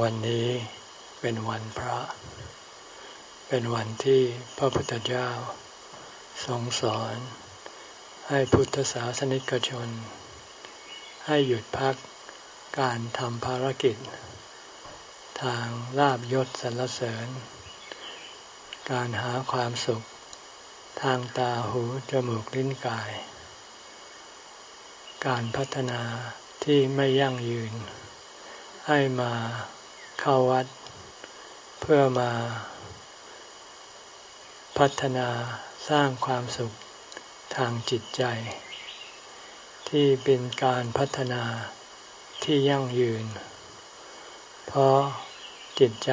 วันนี้เป็นวันพระ เป็นวันที่พระพุทธเจ้าทรงสอน ให้พุทธศาสนิกชน ให้หยุดพักการทำภารกิจ ทางลาบยศสรรเสริญ การหาความสุข ทางตาหูจมูกลิ้นกาย การพัฒนาที่ไม่ยั่งยืน ให้มา เข้าวัด เพื่อมาพัฒนาสร้างความสุขทางจิตใจ ที่เป็นการพัฒนาที่ยั่งยืน เพราะจิตใจ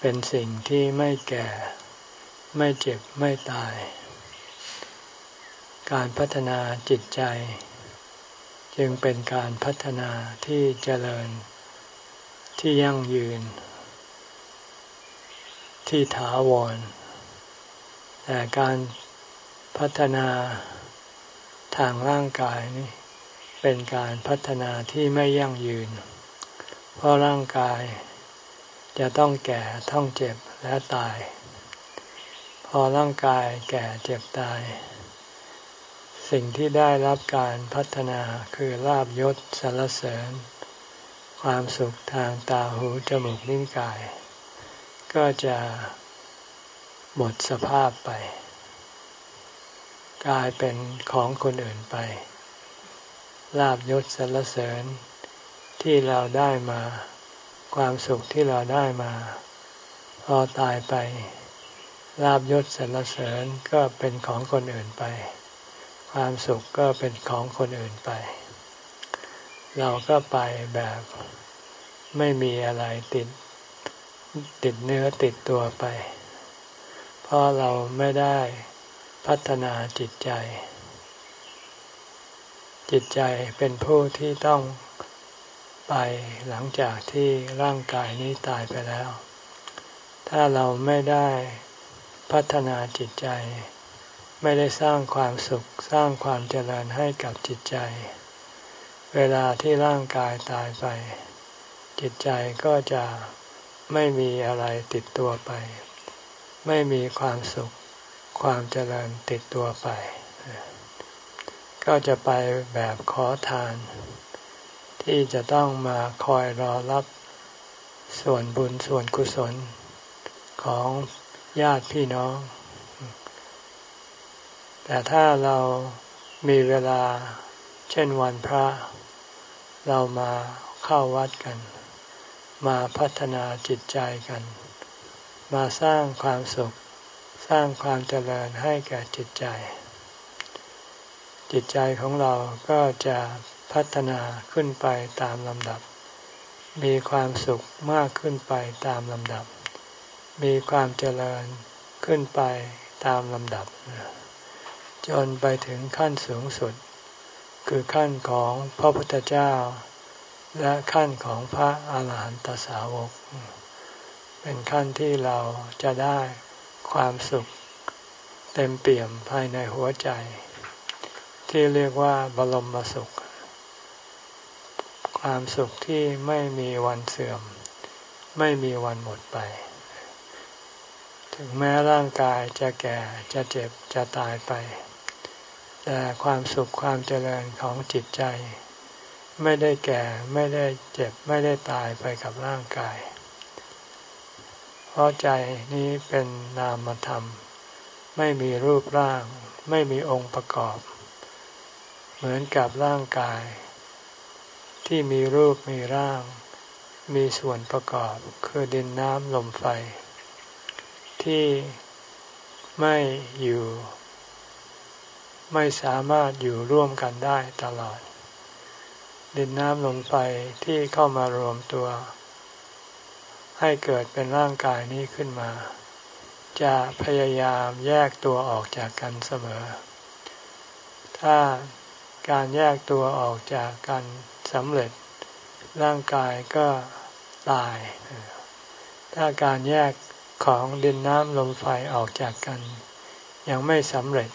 เป็นสิ่งที่ไม่แก่ ไม่เจ็บไม่ตาย การพัฒนาจิตใจ จึงเป็นการพัฒนาที่เจริญ ที่ยั่งยืน ที่ถาวร แต่การพัฒนาทางร่างกายนี่เป็นการพัฒนาที่ไม่ยั่งยืน เพราะร่างกายจะต้องแก่ต้องเจ็บและตาย พอร่างกายแก่เจ็บตาย สิ่งที่ได้รับการพัฒนาคือลาบยศสารเสริญ ความสุขทางตาหูจมูกลิ้นกาย ก็จะหมดสภาพไป กลายเป็นของคนอื่นไป ลาบยศสรรเสริญที่เราได้มา ความสุขที่เราได้มา พอตายไป ลาบยศสรรเสริญก็เป็นของคนอื่นไป ความสุขก็เป็นของคนอื่นไป เราก็ไปแบบไม่มีอะไรติดติดเนื้อติดตัวไป เพราะเราไม่ได้พัฒนาจิตใจ จิตใจเป็นผู้ที่ต้องไปหลังจากที่ร่างกายนี้ตายไปแล้ว ถ้าเราไม่ได้พัฒนาจิตใจ ไม่ได้สร้างความสุขสร้างความเจริญให้กับจิตใจ เวลาที่ร่างกายตายไป จิตใจก็จะไม่มีอะไรติดตัวไป ไม่มีความสุข ความเจริญติดตัวไป ก็จะไปแบบขอทาน ที่จะต้องมาคอยรอรับส่วนบุญส่วนกุศลของญาติพี่น้อง แต่ถ้าเรามีเวลาเช่นวันพระ เรามาเข้าวัดกัน มาพัฒนาจิตใจกัน มาสร้างความสุข สร้างความเจริญให้แก่จิตใจ จิตใจของเราก็จะพัฒนาขึ้นไปตามลำดับ มีความสุขมากขึ้นไปตามลำดับ มีความเจริญขึ้นไปตามลำดับ จนไปถึงขั้นสูงสุด คือขั้นของพระพุทธเจ้า และขั้นของพระอาหารหันตสาวก เป็นขั้นที่เราจะได้ความสุขเต็มเปี่ยมภายในหัวใจ ที่เรียกว่าบรมสุข ความสุขที่ไม่มีวันเสื่อม ไม่มีวันหมดไป ถึงแม้ร่างกายจะแก่จะเจ็บจะตายไป แต่ความสุขความเจริญของจิตใจ ไม่ได้แก่ไม่ได้เจ็บไม่ได้ตายไปกับร่างกาย เพราะใจนี้เป็นนามธรรม ไม่มีรูปร่าง ไม่มีองค์ประกอบ เหมือนกับร่างกาย ที่มีรูปมีร่าง มีส่วนประกอบคือดินน้ำลมไฟ ที่ไม่อยู่ ไม่สามารถอยู่ร่วมกันได้ตลอด ดินน้ำลมไฟที่เข้ามารวมตัว ให้เกิดเป็นร่างกายนี้ขึ้นมา จะพยายามแยกตัวออกจากกันเสมอ ถ้าการแยกตัวออกจากกันสำเร็จ ร่างกายก็ตาย ถ้าการแยกของดินน้ำลมไฟออกจากกัน ยังไม่สำเร็จ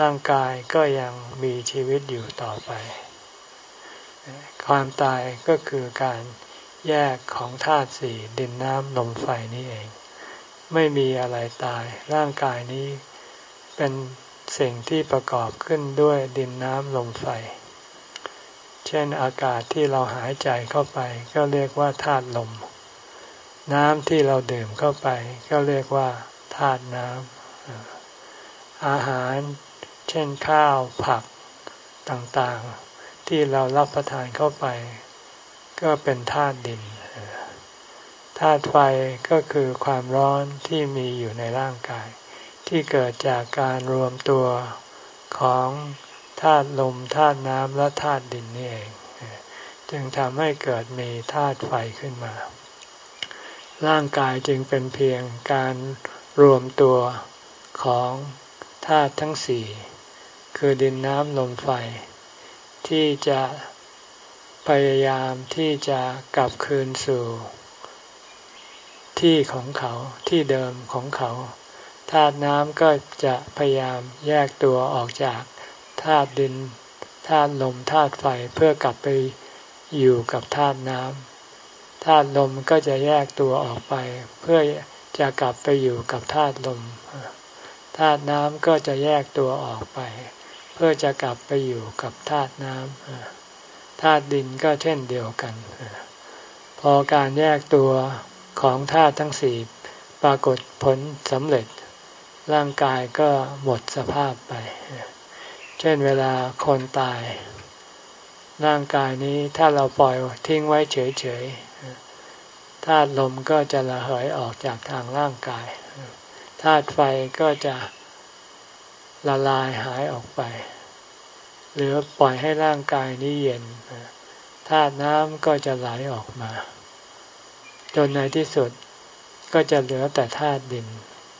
ร่างกายก็ยังมีชีวิตอยู่ต่อไป ความตายก็คือการแยกของธาตุสี่ดินน้ำลมไฟนี่เอง ไม่มีอะไรตาย ร่างกายนี้เป็นสิ่งที่ประกอบขึ้นด้วยดินน้ำลมไฟ เช่นอากาศที่เราหายใจเข้าไป ก็เรียกว่าธาตุลม น้ำที่เราดื่มเข้าไป ก็เรียกว่าธาตุน้ำอาหาร เช่นข้าวผักต่างๆ ที่เรารับประทานเข้าไป ก็เป็นธาตุดินธาตุไฟก็คือความร้อนที่มีอยู่ในร่างกาย ที่เกิดจากการรวมตัวของธาตุลมธาตุน้ำและธาตุดินนี่เอง จึงทำให้เกิดมีธาตุไฟขึ้นมา ร่างกายจึงเป็นเพียงการรวมตัวของธาตุทั้งสี่ คือดินน้ำลมไฟ ที่จะพยายามที่จะกลับคืนสู่ ที่ของเขาที่เดิมของเขาธาตุน้ำก็จะพยายามแยกตัวออกจากธาตุดินธาตุลมธาตุไฟเพื่อกลับไปอยู่กับธาตุน้ำธาตุลมก็จะแยกตัวออกไป เพื่อจะกลับไปอยู่กับธาตุลมธาตุน้ำก็จะแยกตัวออกไป พื่อจะกลับไปอยู่กับธาตุน้ำธาตุดินก็เช่นเดียวกัน พอการแยกตัวของธาตุทั้งสี่ปรากฏผลสำเร็จ ร่างกายก็หมดสภาพไป เช่นเวลาคนตาย ร่างกายนี้ถ้าเราปล่อยทิ้งไว้เฉยๆธาตุลมก็จะระเหยออกจากทางร่างกายธาตุไฟก็จะ ละลายหายออกไป หรือปล่อยให้ร่างกายนี้เย็นธาตุน้ำก็จะไหลออกมา จนในที่สุดก็จะเหลือแต่ธาตุดิน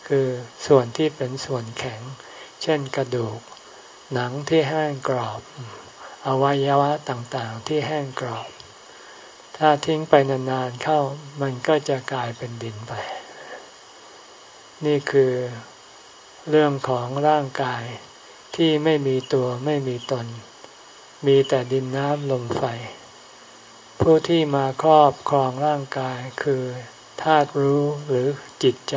คือส่วนที่เป็นส่วนแข็ง เช่นกระดูก หนังที่แห้งกรอบ อวัยวะต่างๆที่แห้งกรอบ ถ้าทิ้งไปนานๆเข้ามันก็จะกลายเป็นดินไป นี่คือ เรื่องของร่างกายที่ไม่มีตัวไม่มีตน มีแต่ดินน้ำลมไฟ ผู้ที่มาครอบครองร่างกายคือธาตุรู้หรือจิตใจ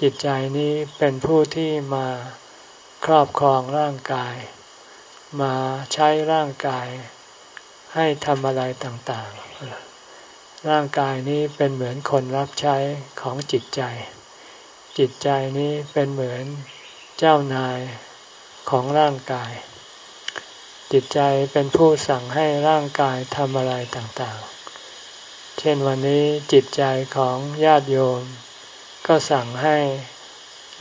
จิตใจนี้เป็นผู้ที่มาครอบครองร่างกาย มาใช้ร่างกายให้ทำอะไรต่างๆ ร่างกายนี้เป็นเหมือนคนรับใช้ของจิตใจ จิตใจนี้เป็นเหมือนเจ้านายของร่างกาย จิตใจเป็นผู้สั่งให้ร่างกายทำอะไรต่างๆ เช่นวันนี้จิตใจของญาติโยม ก็สั่งให้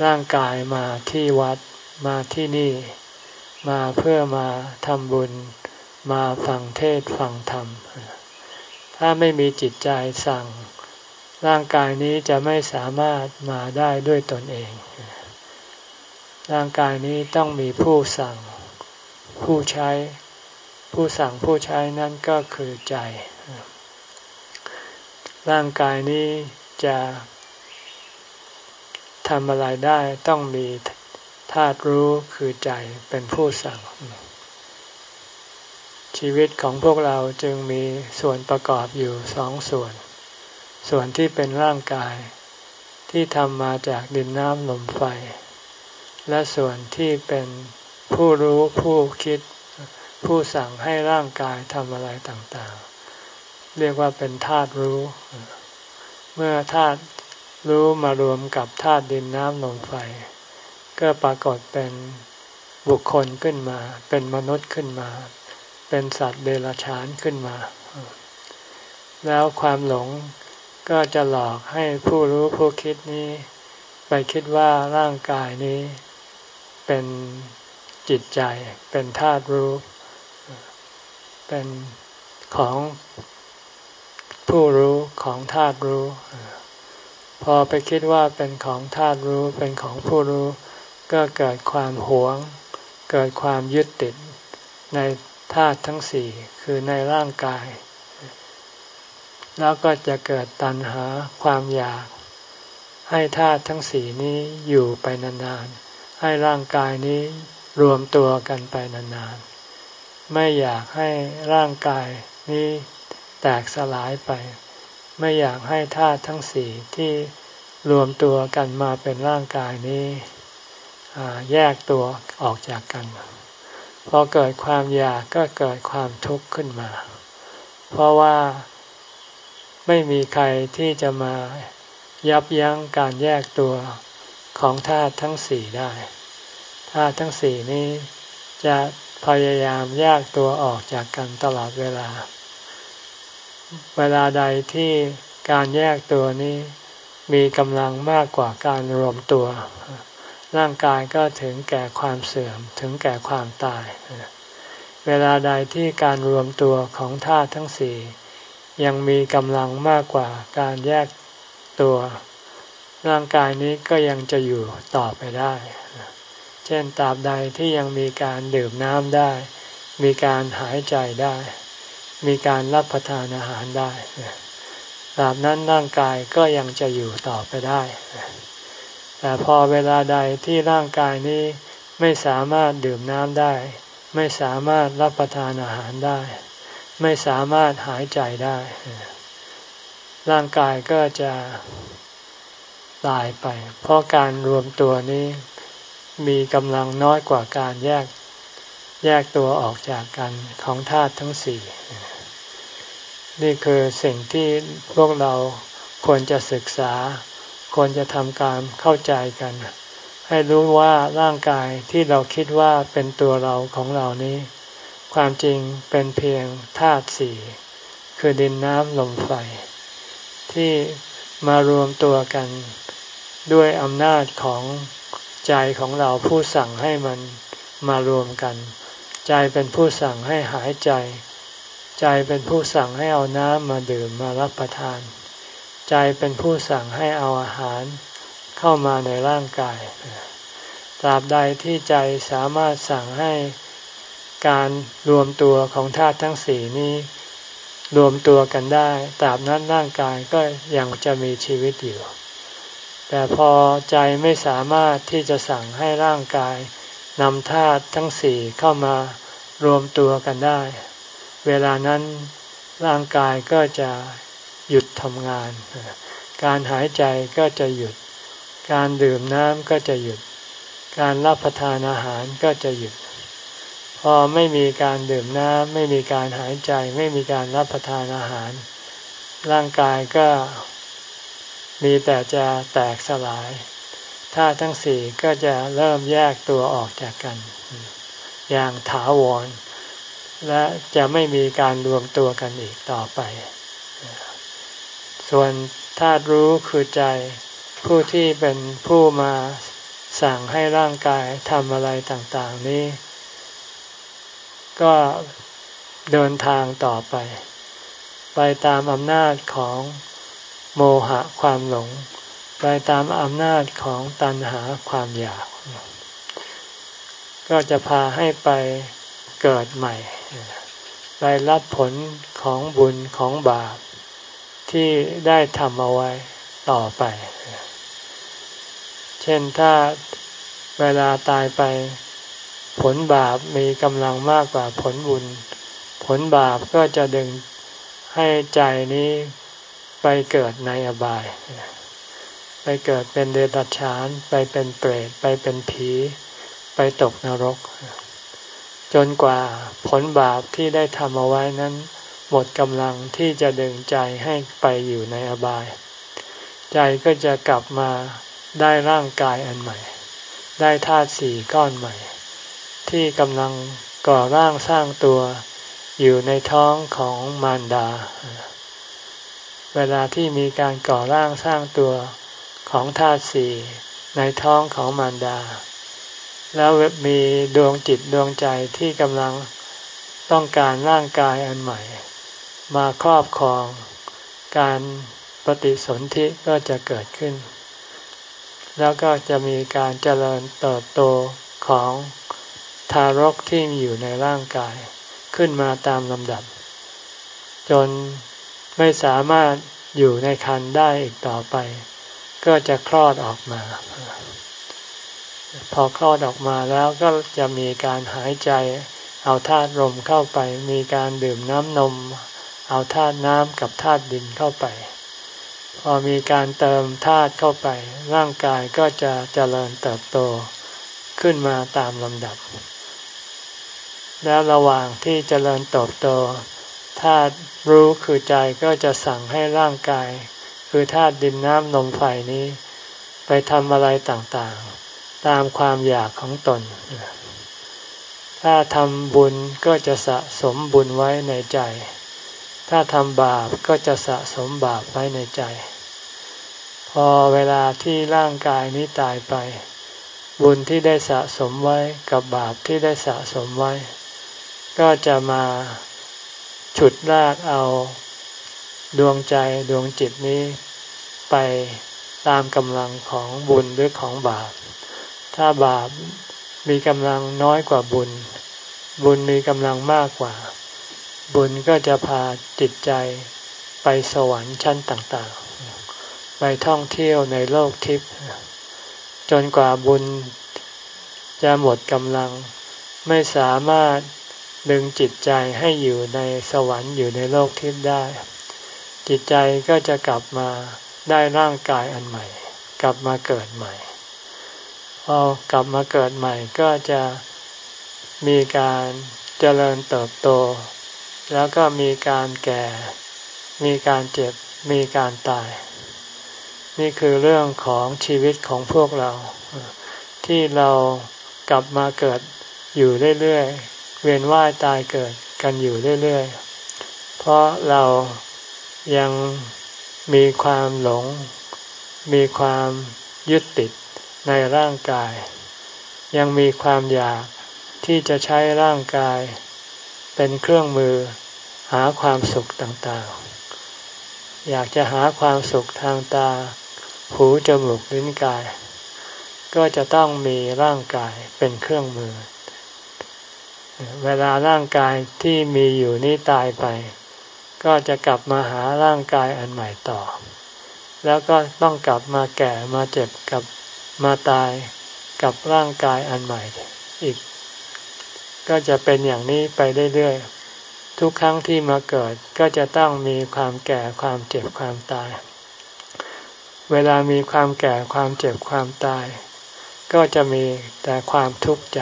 ร่างกายมาที่วัดมาที่นี่ มาเพื่อมาทำบุญ มาฟังเทศฟังธรรม ถ้าไม่มีจิตใจสั่ง ร่างกายนี้จะไม่สามารถมาได้ด้วยตนเอง ร่างกายนี้ต้องมีผู้สั่งผู้ใช้ ผู้สั่งผู้ใช้นั่นก็คือใจ ร่างกายนี้จะทำอะไรได้ต้องมีธาตุรู้คือใจเป็นผู้สั่ง ชีวิตของพวกเราจึงมีส่วนประกอบอยู่สองส่วน ส่วนที่เป็นร่างกาย ที่ทำมาจากดินน้ำลมไฟ และส่วนที่เป็นผู้รู้ผู้คิด ผู้สั่งให้ร่างกายทำอะไรต่างๆ เรียกว่าเป็นธาตุรู้ เมื่อธาตุรู้มารวมกับธาตุดินน้ำลมไฟ ก็ปรากฏเป็นบุคคลขึ้นมา เป็นมนุษย์ขึ้นมา เป็นสัตว์เดรัจฉานขึ้นมา แล้วความหลง ก็จะหลอกให้ผู้รู้ผู้คิดนี้ ไปคิดว่าร่างกายนี้ เป็นจิตใจ เป็นธาตุรู้ เป็นของผู้รู้ของธาตุรู้ พอไปคิดว่าเป็นของธาตุรู้เป็นของผู้รู้ ก็เกิดความหวง เกิดความยึดติดในธาตุทั้งสี่คือในร่างกาย แล้วก็จะเกิดตัณหาความอยาก ให้ธาตุทั้งสี่นี้อยู่ไปนานๆ ให้ร่างกายนี้รวมตัวกันไปนานๆ ไม่อยากให้ร่างกายนี้แตกสลายไป ไม่อยากให้ธาตุทั้งสี่ที่รวมตัวกันมาเป็นร่างกายนี้แยกตัวออกจากกัน พอเกิดความอยากก็เกิดความทุกข์ขึ้นมา เพราะว่า ไม่มีใครที่จะมายับยั้งการแยกตัวของธาตุทั้งสี่ได้ธาตุทั้งสี่นี้จะพยายามแยกตัวออกจากกันตลอดเวลา เวลาใดที่การแยกตัวนี้มีกำลังมากกว่าการรวมตัว ร่างกายก็ถึงแก่ความเสื่อมถึงแก่ความตาย เวลาใดที่การรวมตัวของธาตุทั้งสี่ ยังมีกำลังมากกว่าการแยกตัว ร่างกายนี้ก็ยังจะอยู่ต่อไปได้ เช่นตราบใดที่ยังมีการดื่มน้ำได้ มีการหายใจได้ มีการรับประทานอาหารได้ตราบนั้นร่างกายก็ยังจะอยู่ต่อไปได้ แต่พอเวลาใดที่ร่างกายนี้ไม่สามารถดื่มน้ำได้ ไม่สามารถรับประทานอาหารได้ ไม่สามารถหายใจได้ ร่างกายก็จะตายไป เพราะการรวมตัวนี้มีกำลังน้อยกว่าการแยกแยกตัวออกจากกันของธาตุทั้งสี่ นี่คือสิ่งที่พวกเราควรจะศึกษา ควรจะทำการเข้าใจกัน ให้รู้ว่าร่างกายที่เราคิดว่าเป็นตัวเราของเรานี้ ความจริงเป็นเพียงธาตุสี่คือดินน้ำลมไฟ ที่มารวมตัวกันด้วยอำนาจของใจของเราผู้สั่งให้มันมารวมกัน ใจเป็นผู้สั่งให้หายใจ ใจเป็นผู้สั่งให้เอาน้ำมาดื่มมารับประทาน ใจเป็นผู้สั่งให้เอาอาหารเข้ามาในร่างกายตราบใดที่ใจสามารถสั่งให้ การรวมตัวของธาตุทั้งสี่นี้ รวมตัวกันได้ตราบนั้นร่างกายก็ยังจะมีชีวิตอยู่ แต่พอใจไม่สามารถที่จะสั่งให้ร่างกายนำธาตุทั้งสี่เข้ามารวมตัวกันได้ เวลานั้นร่างกายก็จะหยุดทำงาน การหายใจก็จะหยุด การดื่มน้ำก็จะหยุด การรับประทานอาหารก็จะหยุด พอไม่มีการดื่มน้ำไม่มีการหายใจ ไม่มีการรับประทานอาหาร ร่างกายก็มีแต่จะแตกสลายธาตุทั้งสี่ก็จะเริ่มแยกตัวออกจากกัน อย่างถาวร และจะไม่มีการรวมตัวกันอีกต่อไป ส่วนธาตุรู้คือใจ ผู้ที่เป็นผู้มาสั่งให้ร่างกายทำอะไรต่างๆนี้ ก็เดินทางต่อไป ไปตามอำนาจของโมหะความหลง ไปตามอำนาจของตัณหาความอยาก ก็จะพาให้ไปเกิดใหม่ ไปรับผลของบุญของบาปที่ได้ทำเอาไว้ต่อไป เช่นถ้าเวลาตายไป ผลบาปมีกำลังมากกว่าผลบุญ ผลบาปก็จะดึงให้ใจนี้ไปเกิดในอบาย ไปเกิดเป็นเดรัจฉาน ไปเป็นเปรต ไปเป็นผี ไปตกนรก จนกว่าผลบาปที่ได้ทำเอาไว้นั้น หมดกำลังที่จะดึงใจให้ไปอยู่ในอบาย ใจก็จะกลับมาได้ร่างกายอันใหม่ ได้ธาตุสี่ก้อนใหม่ ที่กำลังก่อร่างสร้างตัวอยู่ในท้องของมารดา เวลาที่มีการก่อร่างสร้างตัวของธาตุสี่ในท้องของมารดา แล้วมีดวงจิตดวงใจที่กำลังต้องการร่างกายอันใหม่ มาครอบครอง การปฏิสนธิก็จะเกิดขึ้น แล้วก็จะมีการเจริญเติบโตของ ทารกที่มีอยู่ในร่างกายขึ้นมาตามลำดับ จนไม่สามารถอยู่ในคันได้อีกต่อไป ก็จะคลอดออกมา พอคลอดออกมาแล้วก็จะมีการหายใจ เอาธาตุลมเข้าไป มีการดื่มน้ำนม เอาธาตุน้ำกับธาตุดินเข้าไป พอมีการเติมธาตุเข้าไป ร่างกายก็จะเจริญเติบโตขึ้นมาตามลำดับ แล้วระหว่างที่เจริญเติบโตธาตุรู้คือใจก็จะสั่งให้ร่างกาย คือธาตุดินน้ำลมไฟนี้ ไปทำอะไรต่างๆ ตามความอยากของตน ถ้าทำบุญก็จะสะสมบุญไว้ในใจ ถ้าทำบาปก็จะสะสมบาปไว้ในใจ พอเวลาที่ร่างกายนี้ตายไป บุญที่ได้สะสมไว้กับบาปที่ได้สะสมไว้ ก็จะมาฉุดลากเอาดวงใจดวงจิตนี้ไปตามกำลังของบุญหรือของบาป ถ้าบาปมีกำลังน้อยกว่าบุญ บุญมีกำลังมากกว่า บุญก็จะพาจิตใจไปสวรรค์ชั้นต่างๆ ไปท่องเที่ยวในโลกทิพย์จนกว่าบุญจะหมดกำลังไม่สามารถ ดึงจิตใจให้อยู่ในสวรรค์อยู่ในโลกทิพย์ได้ จิตใจก็จะกลับมาได้ร่างกายอันใหม่ กลับมาเกิดใหม่พอกลับมาเกิดใหม่ก็จะมีการเจริญเติบโต แล้วก็มีการแก่ มีการเจ็บ มีการตาย นี่คือเรื่องของชีวิตของพวกเรา ที่เรากลับมาเกิดอยู่เรื่อย เวียนว่ายตายเกิดกันอยู่เรื่อยๆ เพราะเรายังมีความหลง มีความยึดติดในร่างกาย ยังมีความอยากที่จะใช้ร่างกาย เป็นเครื่องมือหาความสุขต่างๆ อยากจะหาความสุขทางตา หูจมูกลิ้นกาย ก็จะต้องมีร่างกายเป็นเครื่องมือ เวลาร่างกายที่มีอยู่นี้ตายไป ก็จะกลับมาหาร่างกายอันใหม่ต่อ แล้วก็ต้องกลับมาแก่มาเจ็บกับมาตายกับร่างกายอันใหม่อีก ก็จะเป็นอย่างนี้ไปเรื่อยๆทุกครั้งที่มาเกิดก็จะต้องมีความแก่ความเจ็บความตาย เวลามีความแก่ความเจ็บความตาย ก็จะมีแต่ความทุกข์ใจ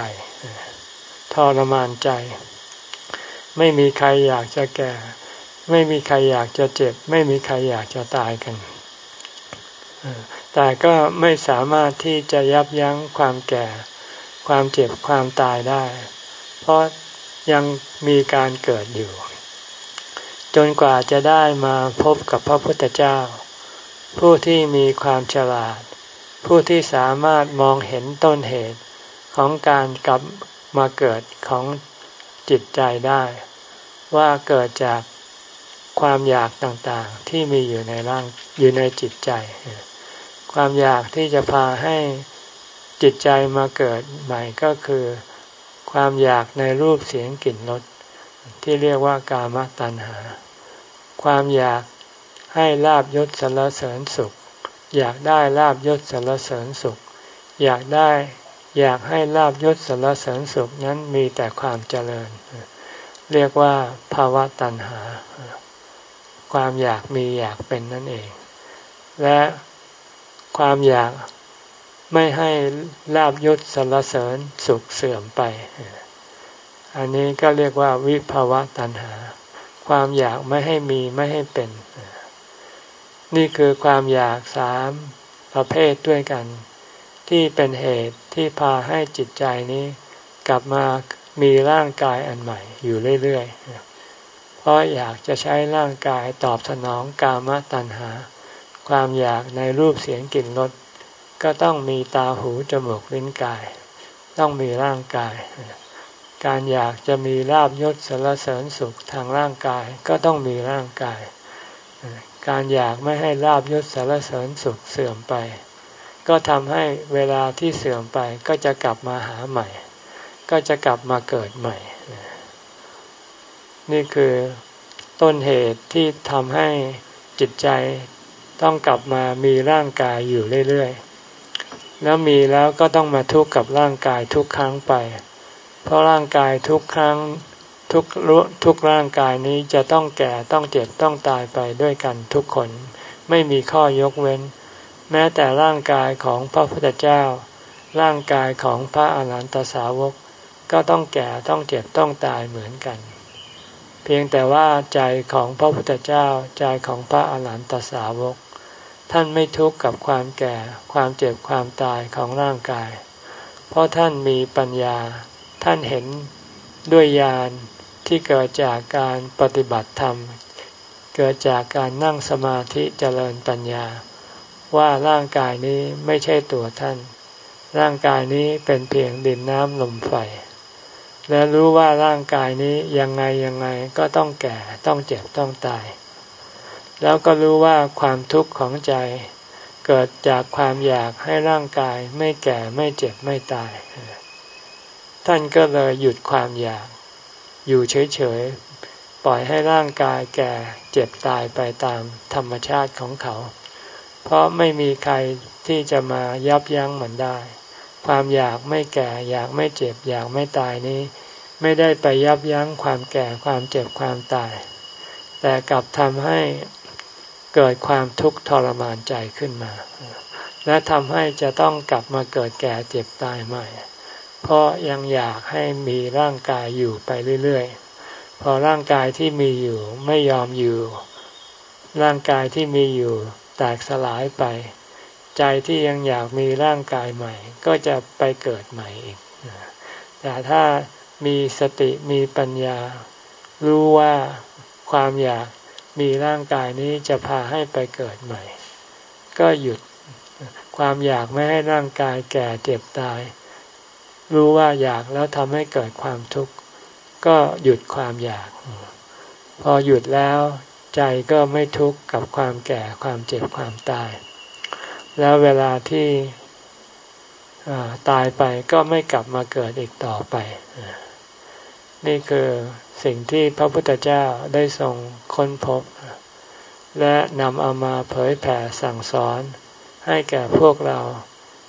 ทรมานใจ ไม่มีใครอยากจะแก่ ไม่มีใครอยากจะเจ็บ ไม่มีใครอยากจะตายกัน แต่ก็ไม่สามารถที่จะยับยั้งความแก่ ความเจ็บความตายได้ เพราะยังมีการเกิดอยู่ จนกว่าจะได้มาพบกับพระพุทธเจ้า ผู้ที่มีความฉลาด ผู้ที่สามารถมองเห็นต้นเหตุ ของการกลับมาเกิดของจิตใจได้ ว่าเกิดจากความอยากต่างๆที่มีอยู่ในร่างอยู่ในจิตใจ ความอยากที่จะพาให้จิตใจมาเกิดใหม่ก็คือ ความอยากในรูปเสียงกลิ่นรสที่เรียกว่ากามตัณหา ความอยากให้ลาบยศสรรเสริญสุข อยากได้ลาบยศสรรเสริญสุข อยากได้ อยากให้ลาบยศสารเสริญสุขนั้นมีแต่ความเจริญ เรียกว่าภาวะตัณหา ความอยากมีอยากเป็นนั่นเอง และความอยากไม่ให้ลาบยศสารเสริญสุขเสื่อมไป อันนี้ก็เรียกว่าวิภาวะตัณหา ความอยากไม่ให้มีไม่ให้เป็น นี่คือความอยากสามประเภทด้วยกัน ที่เป็นเหตุ ที่พาให้จิตใจนี้กลับมามีร่างกายอันใหม่อยู่เรื่อยๆ เพราะอยากจะใช้ร่างกายตอบสนองกามตัณหา ความอยากในรูปเสียงกลิ่นรสก็ต้องมีตาหูจมูกลิ้นกาย ต้องมีร่างกาย การอยากจะมีลาบยศสารเสริญสุขทางร่างกายก็ต้องมีร่างกาย การอยากไม่ให้ลาบยศสารเสริญสุขเสื่อมไป ก็ทำให้เวลาที่เสื่อมไปก็จะกลับมาหาใหม่ ก็จะกลับมาเกิดใหม่ นี่คือต้นเหตุที่ทำให้จิตใจต้องกลับมามีร่างกายอยู่เรื่อยๆ แล้วมีแล้วก็ต้องมาทุกข์กับร่างกายทุกครั้งไป เพราะร่างกายทุกครั้งทุกทุกร่างกายนี้จะต้องแก่ต้องเจ็บต้องตายไปด้วยกันทุกคน ไม่มีข้อยกเว้น แม้แต่ร่างกายของพระพุทธเจ้า ร่างกายของพระอาหารหันตสาวก ก็ต้องแก่ต้องเจ็บต้องตายเหมือนกัน เพียงแต่ว่าใจของพระพุทธเจ้าใจของพระอาหารหันตสาวก ท่านไม่ทุกข์กับความแก่ความเจ็บความตายของร่างกาย เพราะท่านมีปัญญา ท่านเห็นด้วยญาณที่เกิดจากการปฏิบัติธรรม เกิดจากการนั่งสมาธิเจริญปัญญา ว่าร่างกายนี้ไม่ใช่ตัวท่าน ร่างกายนี้เป็นเพียงดินน้ำลมไฟ และรู้ว่าร่างกายนี้ยังไงยังไงก็ต้องแก่ต้องเจ็บต้องตาย แล้วก็รู้ว่าความทุกข์ของใจ เกิดจากความอยากให้ร่างกายไม่แก่ไม่เจ็บไม่ตาย ท่านก็เลยหยุดความอยาก อยู่เฉยๆปล่อยให้ร่างกายแก่เจ็บตายไปตามธรรมชาติของเขา เพราะไม่มีใครที่จะมายับยั้งมันได้ ความอยากไม่แก่ อยากไม่เจ็บ อยากไม่ตายนี้ ไม่ได้ไปยับยั้งความแก่ความเจ็บความตาย แต่กลับทำให้เกิดความทุกข์ทรมานใจขึ้นมา และทำให้จะต้องกลับมาเกิดแก่เจ็บตายใหม่ เพราะยังอยากให้มีร่างกายอยู่ไปเรื่อยๆ พอร่างกายที่มีอยู่ไม่ยอมอยู่ ร่างกายที่มีอยู่ แตกสลายไป ใจที่ยังอยากมีร่างกายใหม่ ก็จะไปเกิดใหม่อีก แต่ถ้ามีสติมีปัญญา รู้ว่าความอยากมีร่างกายนี้จะพาให้ไปเกิดใหม่ ก็หยุดความอยากไม่ให้ร่างกายแก่เจ็บตาย รู้ว่าอยากแล้วทำให้เกิดความทุกข์ ก็หยุดความอยาก พอหยุดแล้ว ใจก็ไม่ทุกข์กับความแก่ความเจ็บความตาย แล้วเวลาที่ตายไปก็ไม่กลับมาเกิดอีกต่อไป นี่คือสิ่งที่พระพุทธเจ้าได้ทรงค้นพบ และนำเอามาเผยแผ่สั่งสอน ให้แก่พวกเรา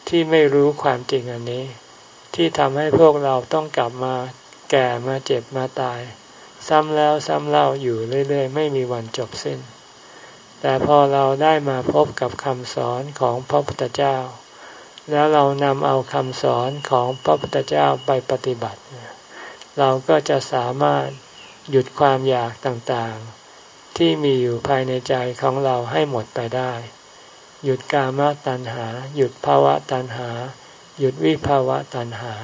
ที่ไม่รู้ความจริงอันนี้ ที่ทำให้พวกเราต้องกลับมาแก่มาเจ็บมาตาย ซ้ำแล้วซ้ำเล่าอยู่เรื่อยๆ ไม่มีวันจบสิ้น แต่พอเราได้มาพบกับคำสอนของพระพุทธเจ้า แล้วเรานำเอาคำสอนของพระพุทธเจ้าไปปฏิบัติ เราก็จะสามารถหยุดความอยากต่างๆ ที่มีอยู่ภายในใจของเราให้หมดไปได้ หยุดกามตัณหา หยุดภาวะตัณหา หยุดวิภาวะตัณหา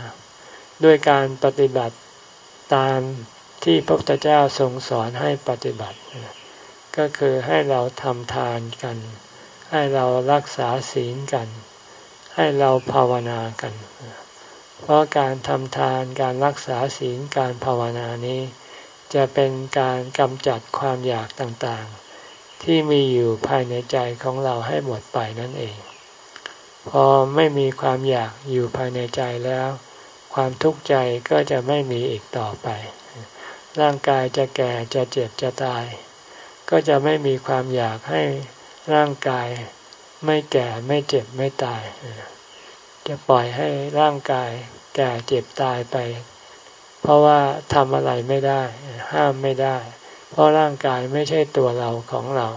ด้วยการปฏิบัติตาม ที่พระพุทธเจ้าทรงสอนให้ปฏิบัติ ก็คือให้เราทำทานกัน ให้เรารักษาศีลกัน ให้เราภาวนากัน เพราะการทำทานการรักษาศีลการภาวนานี้ จะเป็นการกำจัดความอยากต่างๆ ที่มีอยู่ภายในใจของเราให้หมดไปนั่นเอง พอไม่มีความอยากอยู่ภายในใจแล้ว ความทุกข์ใจก็จะไม่มีอีกต่อไป ร่างกายจะแก่จะเจ็บจะตาย ก็จะไม่มีความอยากให้ร่างกายไม่แก่ไม่เจ็บไม่ตาย จะปล่อยให้ร่างกายแก่เจ็บตายไป เพราะว่าทำอะไรไม่ได้ ห้ามไม่ได้ เพราะร่างกายไม่ใช่ตัวเราของเรา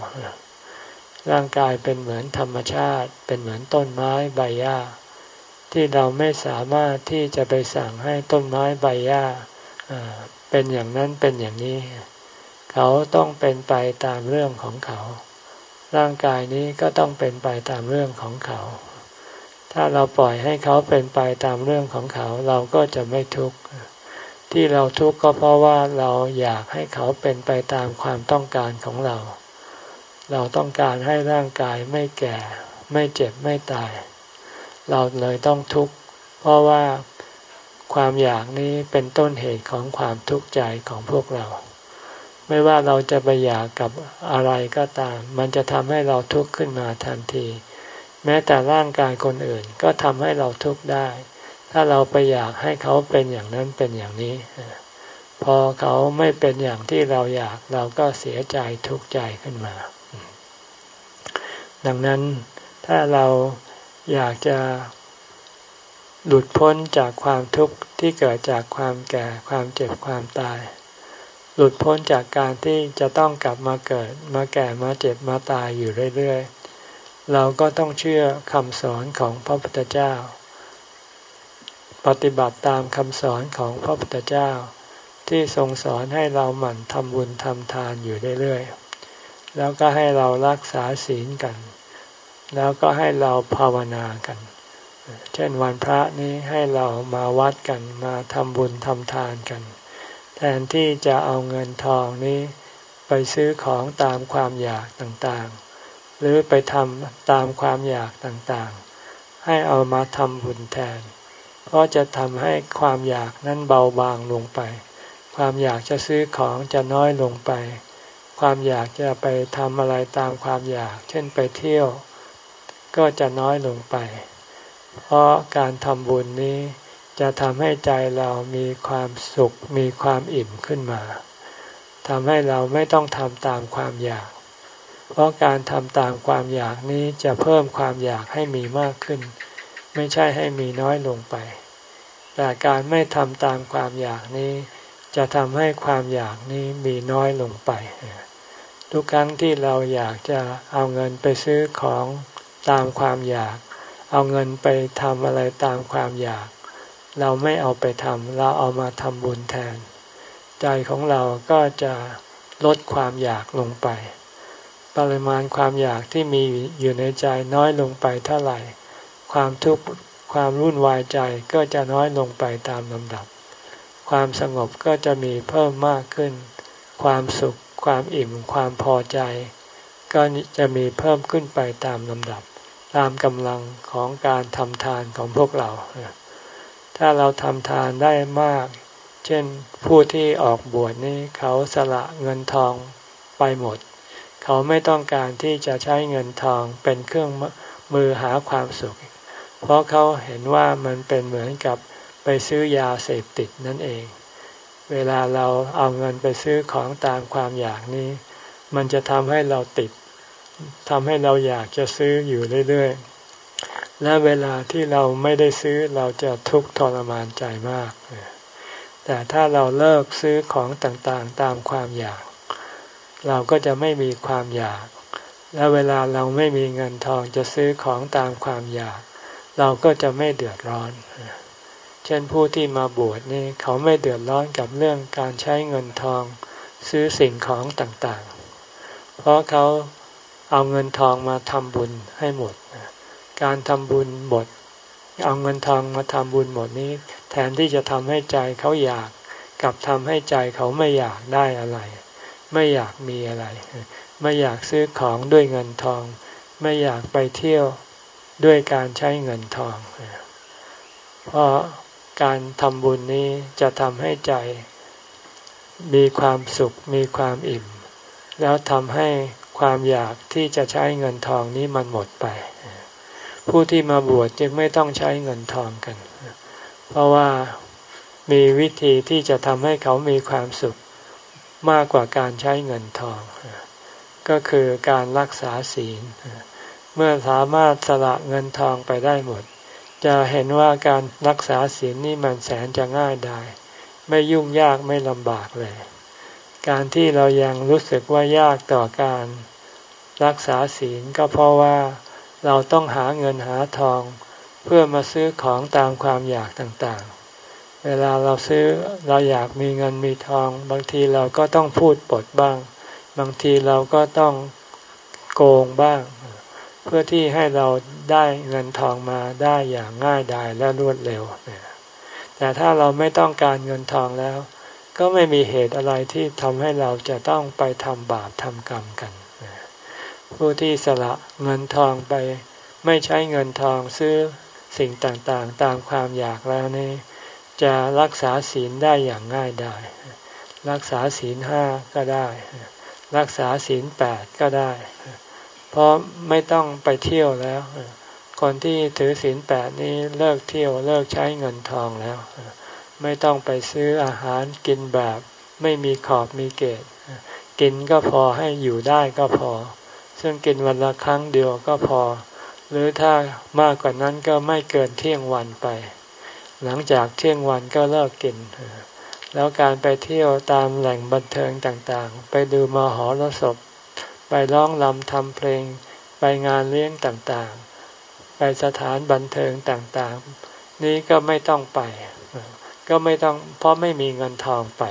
ร่างกายเป็นเหมือนธรรมชาติ เป็นเหมือนต้นไม้ใบหญ้า ที่เราไม่สามารถที่จะไปสั่งให้ต้นไม้ใบหญ้า เป็นอย่างนั้นเป็นอย่างนี้ เขาต้องเป็นไปตามเรื่องของเขา ร่างกายนี้ก็ต้องเป็นไปตามเรื่องของเขา ถ้าเราปล่อยให้เขาเป็นไปตามเรื่องของเขา เราก็จะไม่ทุกข์ที่เราทุกข์ก็เพราะว่าเราอยากให้เขาเป็นไปตามความต้องการของเรา เราต้องการให้ร่างกายไม่แก่ ไม่เจ็บไม่ตาย เราเลยต้องทุกข์เพราะว่า ความอยากนี้เป็นต้นเหตุของความทุกข์ใจของพวกเรา ไม่ว่าเราจะไปอยากกับอะไรก็ตาม มันจะทำให้เราทุกข์ขึ้นมาทันที แม้แต่ร่างกายคนอื่นก็ทำให้เราทุกข์ได้ ถ้าเราไปอยากให้เขาเป็นอย่างนั้นเป็นอย่างนี้ พอเขาไม่เป็นอย่างที่เราอยากเราก็เสียใจทุกข์ใจขึ้นมา ดังนั้นถ้าเราอยากจะ หลุดพ้นจากความทุกข์ที่เกิดจากความแก่ความเจ็บความตาย หลุดพ้นจากการที่จะต้องกลับมาเกิดมาแก่มาเจ็บมาตายอยู่เรื่อยๆ เราก็ต้องเชื่อคำสอนของพระพุทธเจ้า ปฏิบัติตามคำสอนของพระพุทธเจ้า ที่ทรงสอนให้เราหมั่นทำบุญทำทานอยู่เรื่อยๆ แล้วก็ให้เรารักษาศีลกัน แล้วก็ให้เราภาวนากัน เช่นวันพระนี้ให้เรามาวัดกันมาทำบุญทำทานกัน แทนที่จะเอาเงินทองนี้ไปซื้อของตามความอยากต่างๆ หรือไปทำตามความอยากต่างๆ ให้เอามาทำบุญแทน เพราะจะทำให้ความอยากนั้นเบาบางลงไป ความอยากจะซื้อของจะน้อยลงไป ความอยากจะไปทำอะไรตามความอยาก เช่นไปเที่ยว ก็จะน้อยลงไป เพราะการทำบุญนี้จะทำให้ใจเรามีความสุขมีความอิ่มขึ้นมาทำให้เราไม่ต้องทำตามความอยาก เพราะการทำตามความอยากนี้จะเพิ่มความอยากให้มีมากขึ้น ไม่ใช่ให้มีน้อยลงไป แต่การไม่ทำตามความอยากนี้ จะทำให้ความอยากนี้มีน้อยลงไป ทุกครั้งที่เราอยากจะเอาเงินไปซื้อของตามความอยาก เอาเงินไปทำอะไรตามความอยาก เราไม่เอาไปทำเราเอามาทำบุญแทน ใจของเราก็จะลดความอยากลงไป ปริมาณความอยากที่มีอยู่ในใจน้อยลงไปเท่าไหร่ ความทุกข์ความรุ่นวายใจก็จะน้อยลงไปตามลำดับ ความสงบก็จะมีเพิ่มมากขึ้น ความสุข ความอิ่ม ความพอใจ ก็จะมีเพิ่มขึ้นไปตามลำดับ ตามกำลังของการทำทานของพวกเรา ถ้าเราทำทานได้มาก เช่นผู้ที่ออกบวชนี่เขาสละเงินทองไปหมด เขาไม่ต้องการที่จะใช้เงินทองเป็นเครื่องมือหาความสุข เพราะเขาเห็นว่ามันเป็นเหมือนกับไปซื้อยาเสพติดนั่นเอง เวลาเราเอาเงินไปซื้อของตามความอยากนี้ มันจะทำให้เราติด ทำให้เราอยากจะซื้ออยู่เรื่อยๆ และเวลาที่เราไม่ได้ซื้อเราจะทุกข์ทรมานใจมาก แต่ถ้าเราเลิกซื้อของต่างๆ ตามความอยาก เราก็จะไม่มีความอยาก และเวลาเราไม่มีเงินทองจะซื้อของตามความอยาก เราก็จะไม่เดือดร้อน เช่นผู้ที่มาบวชนี่เขาไม่เดือดร้อนกับเรื่องการใช้เงินทองซื้อสิ่งของต่างๆ เพราะเขา เอาเงินทองมาทำบุญให้หมด การทำบุญหมด เอาเงินทองมาทำบุญหมดนี้ แทนที่จะทำให้ใจเขาอยากกับทำให้ใจเขาไม่อยากได้อะไร ไม่อยากมีอะไร ไม่อยากซื้อของด้วยเงินทอง ไม่อยากไปเที่ยวด้วยการใช้เงินทอง เพราะการทำบุญนี้จะทำให้ใจ มีความสุขมีความอิ่ม แล้วทำให้ ความอยากที่จะใช้เงินทองนี้มันหมดไป ผู้ที่มาบวชจึงไม่ต้องใช้เงินทองกัน เพราะว่ามีวิธีที่จะทำให้เขามีความสุขมากกว่าการใช้เงินทอง ก็คือการรักษาศีล เมื่อสามารถสละเงินทองไปได้หมด จะเห็นว่าการรักษาศีลนี่มันแสนจะง่ายได้ ไม่ยุ่งยากไม่ลำบากเลย การที่เรายังรู้สึกว่ายากต่อการรักษาศีลก็เพราะว่าเราต้องหาเงินหาทอง เพื่อมาซื้อของตามความอยากต่างๆ เวลาเราซื้อเราอยากมีเงินมีทอง บางทีเราก็ต้องพูดปดบ้าง บางทีเราก็ต้องโกงบ้าง เพื่อที่ให้เราได้เงินทองมาได้อย่างง่ายดายและรวดเร็ว แต่ถ้าเราไม่ต้องการเงินทองแล้ว ก็ไม่มีเหตุอะไรที่ทำให้เราจะต้องไปทำบาปทำกรรมกัน ผู้ที่สละเงินทองไปไม่ใช้เงินทองซื้อสิ่งต่างๆ ตามความอยากแล้วนี่จะรักษาศีลได้อย่างง่ายได้ รักษาศีลห้าก็ได้ รักษาศีลแปดก็ได้ เพราะไม่ต้องไปเที่ยวแล้ว คนที่ถือศีลแปดนี้เลิกเที่ยวเลิกใช้เงินทองแล้ว ไม่ต้องไปซื้ออาหารกินแบบไม่มีขอบมีเกศกินก็พอให้อยู่ได้ก็พอ ซึ่งกินวันละครั้งเดียวก็พอ หรือถ้ามากกว่านั้นก็ไม่เกินเที่ยงวันไป หลังจากเที่ยงวันก็เลิกกิน แล้วการไปเที่ยวตามแหล่งบันเทิงต่างๆ ไปดูมหรสพ ไปร้องลำทำเพลง ไปงานเลี้ยงต่างๆ ไปสถานบันเทิงต่างๆ นี้ก็ไม่ต้องไป ก็ไม่ต้องเพราะไม่มีเงินทองไป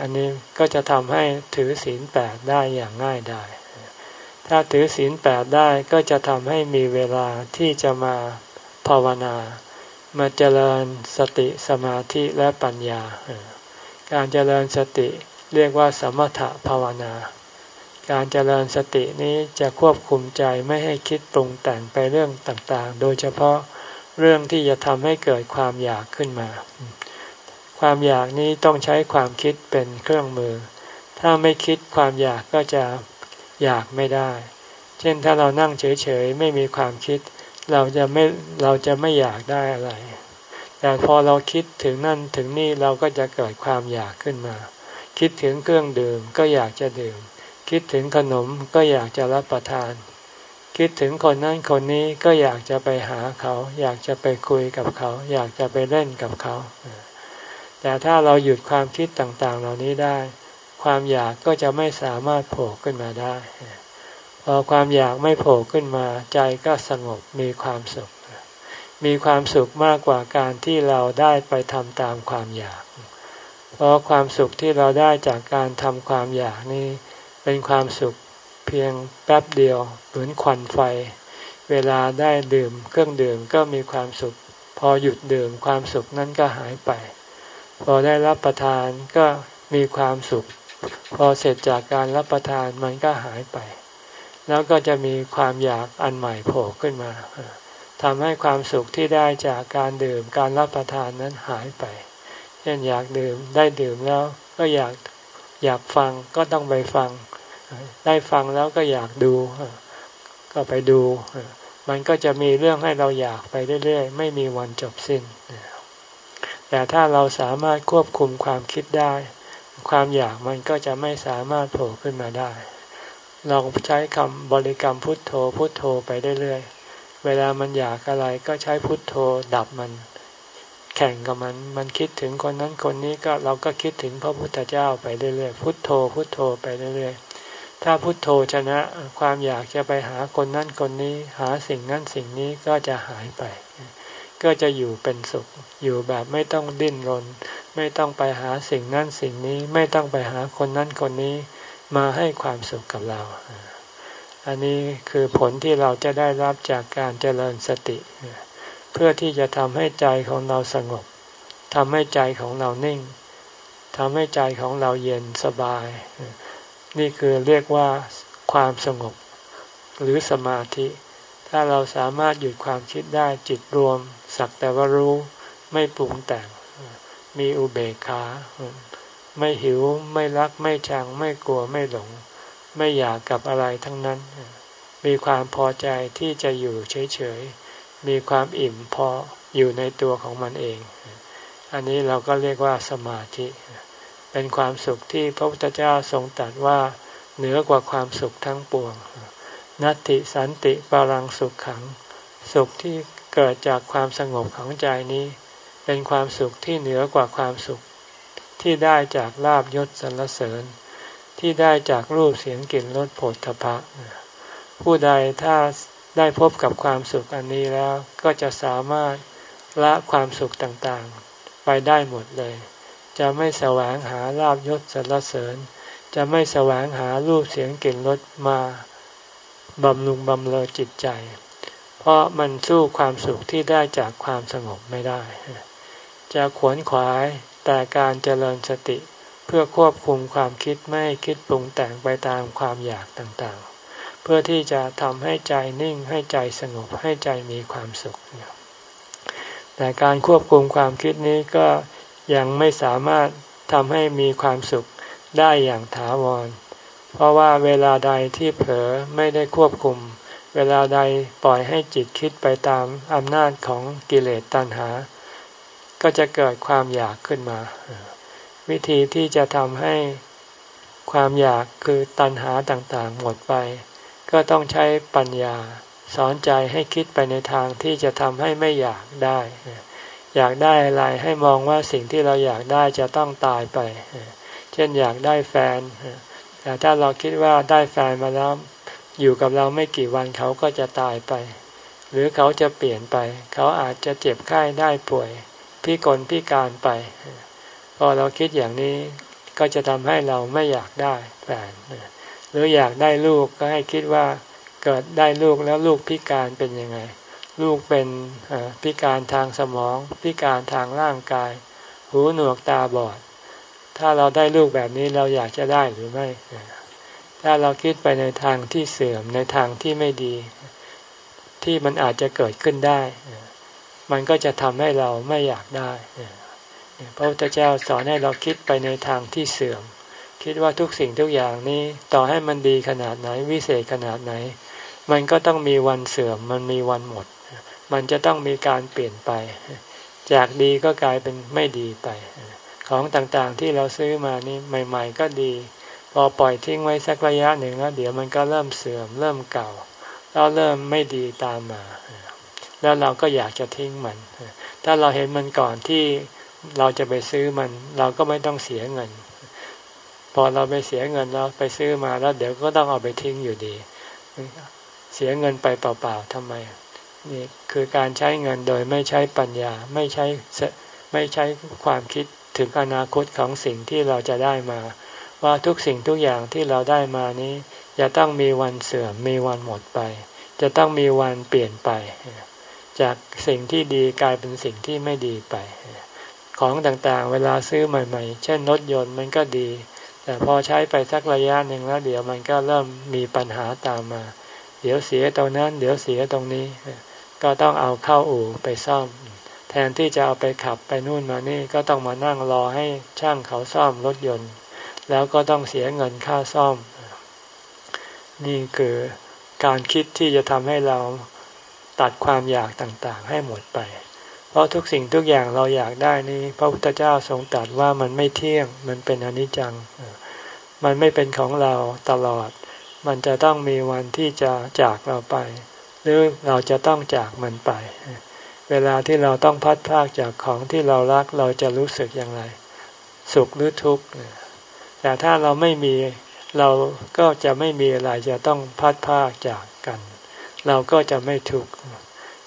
อันนี้ก็จะทำให้ถือศีลแปดได้อย่างง่ายได้ ถ้าถือศีลแปดได้ก็จะทำให้มีเวลาที่จะมาภาวนา มาเจริญสติสมาธิและปัญญา การเจริญสติเรียกว่าสมถภาวนา การเจริญสตินี้จะควบคุมใจไม่ให้คิดปรุงแต่งไปเรื่องต่างๆ โดยเฉพาะ เรื่องที่จะทำให้เกิดความอยากขึ้นมา ความอยากนี้ต้องใช้ความคิดเป็นเครื่องมือ ถ้าไม่คิดความอยากก็จะอยากไม่ได้ เช่นถ้าเรานั่งเฉยๆไม่มีความคิด เราจะไม่เราจะไม่อยากได้อะไร แต่พอเราคิดถึงนั่นถึงนี่เราก็จะเกิดความอยากขึ้นมา คิดถึงเครื่องดื่มก็อยากจะดื่ม คิดถึงขนมก็อยากจะรับประทาน คิดถึงคนนั้นคนนี้ก็อยากจะไปหาเขา อยากจะไปคุยกับเขา อยากจะไปเล่นกับเขา แต่ถ้าเราหยุดความคิดต่างๆ เหล่านี้ได้ ความอยากก็จะไม่สามารถโผล่ขึ้นมาได้ พอความอยากไม่โผล่ขึ้นมา ใจก็สงบมีความสุข มีความสุขมากกว่าการที่เราได้ไปทำตามความอยาก เพราะความสุขที่เราได้จากการทำความอยากนี้เป็นความสุข เพียงแป๊บเดียวเหมือนควันไฟ เวลาได้ดื่มเครื่องดื่มก็มีความสุข พอหยุดดื่มความสุขนั้นก็หายไป พอได้รับประทานก็มีความสุข พอเสร็จจากการรับประทานมันก็หายไป แล้วก็จะมีความอยากอันใหม่โผล่ขึ้นมาทำให้ความสุขที่ได้จากการดื่มการรับประทานนั้นหายไปเช่นอยากดื่มได้ดื่มแล้วก็อยากอยากฟังก็ต้องไปฟัง ได้ฟังแล้วก็อยากดู ก็ไปดู มันก็จะมีเรื่องให้เราอยากไปเรื่อยๆ ไม่มีวันจบสิ้น แต่ถ้าเราสามารถควบคุมความคิดได้ ความอยากมันก็จะไม่สามารถโผล่ขึ้นมาได้ เราใช้คำบริกรรมพุทโธพุทโธไปเรื่อยๆ เวลามันอยากอะไรก็ใช้พุทโธดับมันแข่งกับมัน มันคิดถึงคนนั้นคนนี้ก็เราก็คิดถึงพระพุทธเจ้าไปเรื่อยๆ พุทโธ พุทโธไปเรื่อยๆ ถ้าพุทโธชนะความอยากจะไปหาคนนั้นคนนี้ หาสิ่งนั้นสิ่งนี้ก็จะหายไป ก็จะอยู่เป็นสุข อยู่แบบไม่ต้องดิ้นรน ไม่ต้องไปหาสิ่งนั้นสิ่งนี้ ไม่ต้องไปหาคนนั้นคนนี้มาให้ความสุขกับเรา อันนี้คือผลที่เราจะได้รับจากการเจริญสติ เพื่อที่จะทำให้ใจของเราสงบทำให้ใจของเรานิ่งทำให้ใจของเราเย็นสบาย นี่คือเรียกว่าความสงบหรือสมาธิ ถ้าเราสามารถหยุดความคิดได้จิตรวม สักแต่ว่ารู้ไม่ปรุงแต่ง มีอุเบกขา ไม่หิวไม่รักไม่ชังไม่กลัวไม่หลง ไม่อยากกับอะไรทั้งนั้น มีความพอใจที่จะอยู่เฉยๆ มีความอิ่มพออยู่ในตัวของมันเอง อันนี้เราก็เรียกว่าสมาธิเเป็นความสุขที่พระพุทธเจ้าทรงตรัสว่าเหนือกว่าความสุขทั้งปวง นัตติสันติปารังสุขขัง สุขที่เกิดจากความสงบของใจนี้ เป็นความสุขที่เหนือกว่าความสุข ที่ได้จากลาบยศสรรเสริญ ที่ได้จากรูปเสียงกลิ่นรสผลทพะ ผู้ใดถ้าได้พบกับความสุขอันนี้แล้วก็จะสามารถละความสุขต่างๆ ไปได้หมดเลย จะไม่แสวงหาลาบยศสรรเสริญ จะไม่แสวงหารูปเสียงกลิ่นรสมาบำรุงบำเรอจิตใจ เพราะมันสู้ความสุขที่ได้จากความสงบไม่ได้ จะขวนขวายแต่การเจริญสติเพื่อควบคุมความคิดไม่คิดปรุงแต่งไปตามความอยากต่างๆ เพื่อที่จะทำให้ใจนิ่งให้ใจสงบให้ใจมีความสุข แต่การควบคุมความคิดนี้ก็ ยังไม่สามารถทำให้มีความสุขได้อย่างถาวร เพราะว่าเวลาใดที่เผลอไม่ได้ควบคุม เวลาใดปล่อยให้จิตคิดไปตามอำนาจของกิเลสตัณหา ก็จะเกิดความอยากขึ้นมา วิธีที่จะทำให้ความอยากคือตัณหาต่างๆ หมดไป ก็ต้องใช้ปัญญา สอนใจให้คิดไปในทางที่จะทำให้ไม่อยากได้ อยากได้อะไรให้มองว่าสิ่งที่เราอยากได้จะต้องตายไป เช่นอยากได้แฟน แต่ถ้าเราคิดว่าได้แฟนมาแล้วอยู่กับเราไม่กี่วันเขาก็จะตายไป หรือเขาจะเปลี่ยนไป เขาอาจจะเจ็บไข้ได้ป่วย พิกลพิการไป พอเราคิดอย่างนี้ก็จะทำให้เราไม่อยากได้แฟน หรืออยากได้ลูกก็ให้คิดว่าเกิดได้ลูกแล้วลูกพิการเป็นยังไง ลูกเป็นพิการทางสมอง พิการทางร่างกาย หูหนวกตาบอด ถ้าเราได้ลูกแบบนี้เราอยากจะได้หรือไม่ ถ้าเราคิดไปในทางที่เสื่อมในทางที่ไม่ดี ที่มันอาจจะเกิดขึ้นได้ มันก็จะทำให้เราไม่อยากได้พระพุทธเจ้าสอนให้เราคิดไปในทางที่เสื่อม คิดว่าทุกสิ่งทุกอย่างนี้ต่อให้มันดีขนาดไหนวิเศษขนาดไหน มันก็ต้องมีวันเสื่อม มันมีวันหมด มันจะต้องมีการเปลี่ยนไป จากดีก็กลายเป็นไม่ดีไป ของต่างๆที่เราซื้อมานี่ใหม่ ๆ ก็ดี พอปล่อยทิ้งไว้สักระยะหนึ่งแล้วเดี๋ยวมันก็เริ่มเสื่อมเริ่มเก่า แล้วเริ่มไม่ดีตามมา แล้วเราก็อยากจะทิ้งมัน ถ้าเราเห็นมันก่อนที่เราจะไปซื้อมัน เราก็ไม่ต้องเสียเงิน พอเราไปเสียเงินแล้วไปซื้อมาแล้ว เดี๋ยวก็ต้องเอาไปทิ้งอยู่ดี เสียเงินไปเปล่าๆทำไม นี่คือการใช้เงินโดยไม่ใช้ปัญญาไม่ใช้ไม่ใช้ความคิดถึงอนาคตของสิ่งที่เราจะได้มา ว่าทุกสิ่งทุกอย่างที่เราได้มานี้จะต้องมีวันเสื่อมมีวันหมดไป จะต้องมีวันเปลี่ยนไป จากสิ่งที่ดีกลายเป็นสิ่งที่ไม่ดีไป ของต่างๆ เวลาซื้อใหม่ ๆ เช่นรถยนต์มันก็ดี แต่พอใช้ไปสักระยะหนึ่งแล้วเดี๋ยวมันก็เริ่มมีปัญหาตามมา เดี๋ยวเสียตรงนั้น เดี๋ยวเสียตรงนี้ ก็ต้องเอาเข้าอู่ไปซ่อม แทนที่จะเอาไปขับไปนู่นมานี่ก็ต้องมานั่งรอให้ช่างเขาซ่อมรถยนต์ แล้วก็ต้องเสียเงินค่าซ่อม นี่คือการคิดที่จะทำให้เราตัดความอยากต่างๆ ให้หมดไป เพราะทุกสิ่งทุกอย่างเราอยากได้นี้ พระพุทธเจ้าทรงตรัสว่ามันไม่เที่ยง มันเป็นอนิจจัง มันไม่เป็นของเราตลอด มันจะต้องมีวันที่จะจากเราไป หรือเราจะต้องจากมันไป เวลาที่เราต้องพัดพากจากของที่เรารักเราจะรู้สึกอย่างไร สุขหรือทุกข์แต่ถ้าเราไม่มีเราก็จะไม่มีอะไรจะต้องพัดพากจากกัน เราก็จะไม่ทุกข์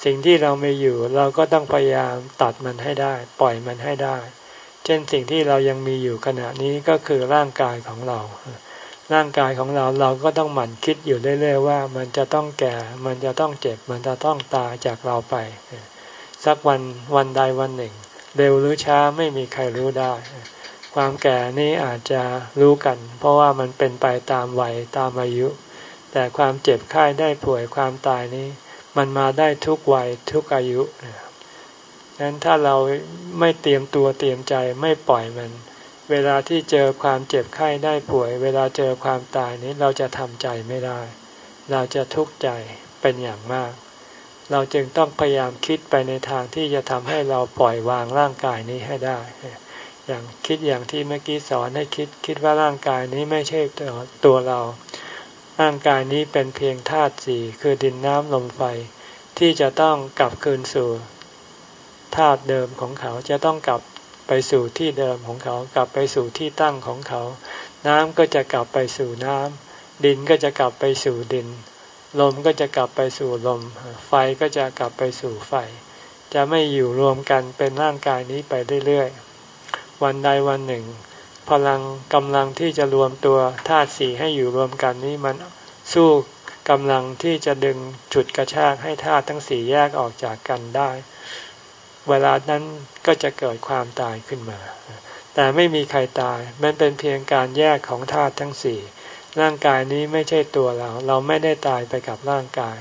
สิ่งที่เราไม่อยู่เราก็ต้องพยายามตัดมันให้ได้ ปล่อยมันให้ได้ เช่นสิ่งที่เรายังมีอยู่ขณะนี้ก็คือร่างกายของเรา ร่างกายของเราเราก็ต้องหมั่นคิดอยู่เรื่อยๆว่ามันจะต้องแก่ มันจะต้องเจ็บ มันจะต้องตายจากเราไป สักวันวันใดวันหนึ่ง เร็วหรือช้าไม่มีใครรู้ได้ ความแก่นี้อาจจะรู้กัน เพราะว่ามันเป็นไปตามวัยตามอายุ แต่ความเจ็บไข้ได้ป่วยความตายนี้ มันมาได้ทุกวัยทุกอายุดังนั้นถ้าเราไม่เตรียมตัวเตรียมใจไม่ปล่อยมัน เวลาที่เจอความเจ็บไข้ได้ป่วย เวลาเจอความตายนี้เราจะทำใจไม่ได้ เราจะทุกข์ใจเป็นอย่างมาก เราจึงต้องพยายามคิดไปในทางที่จะทำให้เราปล่อยวางร่างกายนี้ให้ได้ อย่างคิดอย่างที่เมื่อกี้สอนให้คิดคิดว่าร่างกายนี้ไม่ใช่ตัวเรา ร่างกายนี้เป็นเพียงธาตุสี่คือดินน้ำลมไฟ ที่จะต้องกลับคืนสู่ธาตุเดิมของเขาจะต้องกลับ ไปสู่ที่เดิมของเขา กลับไปสู่ที่ตั้งของเขา น้ำก็จะกลับไปสู่น้ำดินก็จะกลับไปสู่ดิน ลมก็จะกลับไปสู่ลม ไฟก็จะกลับไปสู่ไฟ จะไม่อยู่รวมกันเป็นร่างกายนี้ไปเรื่อยๆ วันใดวันหนึ่ง พลังกำลังที่จะรวมตัวธาตุสี่ให้อยู่รวมกันนี้มันสู้กำลังที่จะดึงฉุดกระชากให้ธาตุทั้งสี่แยกออกจากกันได้ เวลานั้นก็จะเกิดความตายขึ้นมา แต่ไม่มีใครตาย มันเป็นเพียงการแยกของธาตุทั้งสี่ร่างกายนี้ไม่ใช่ตัวเรา เราไม่ได้ตายไปกับร่างกาย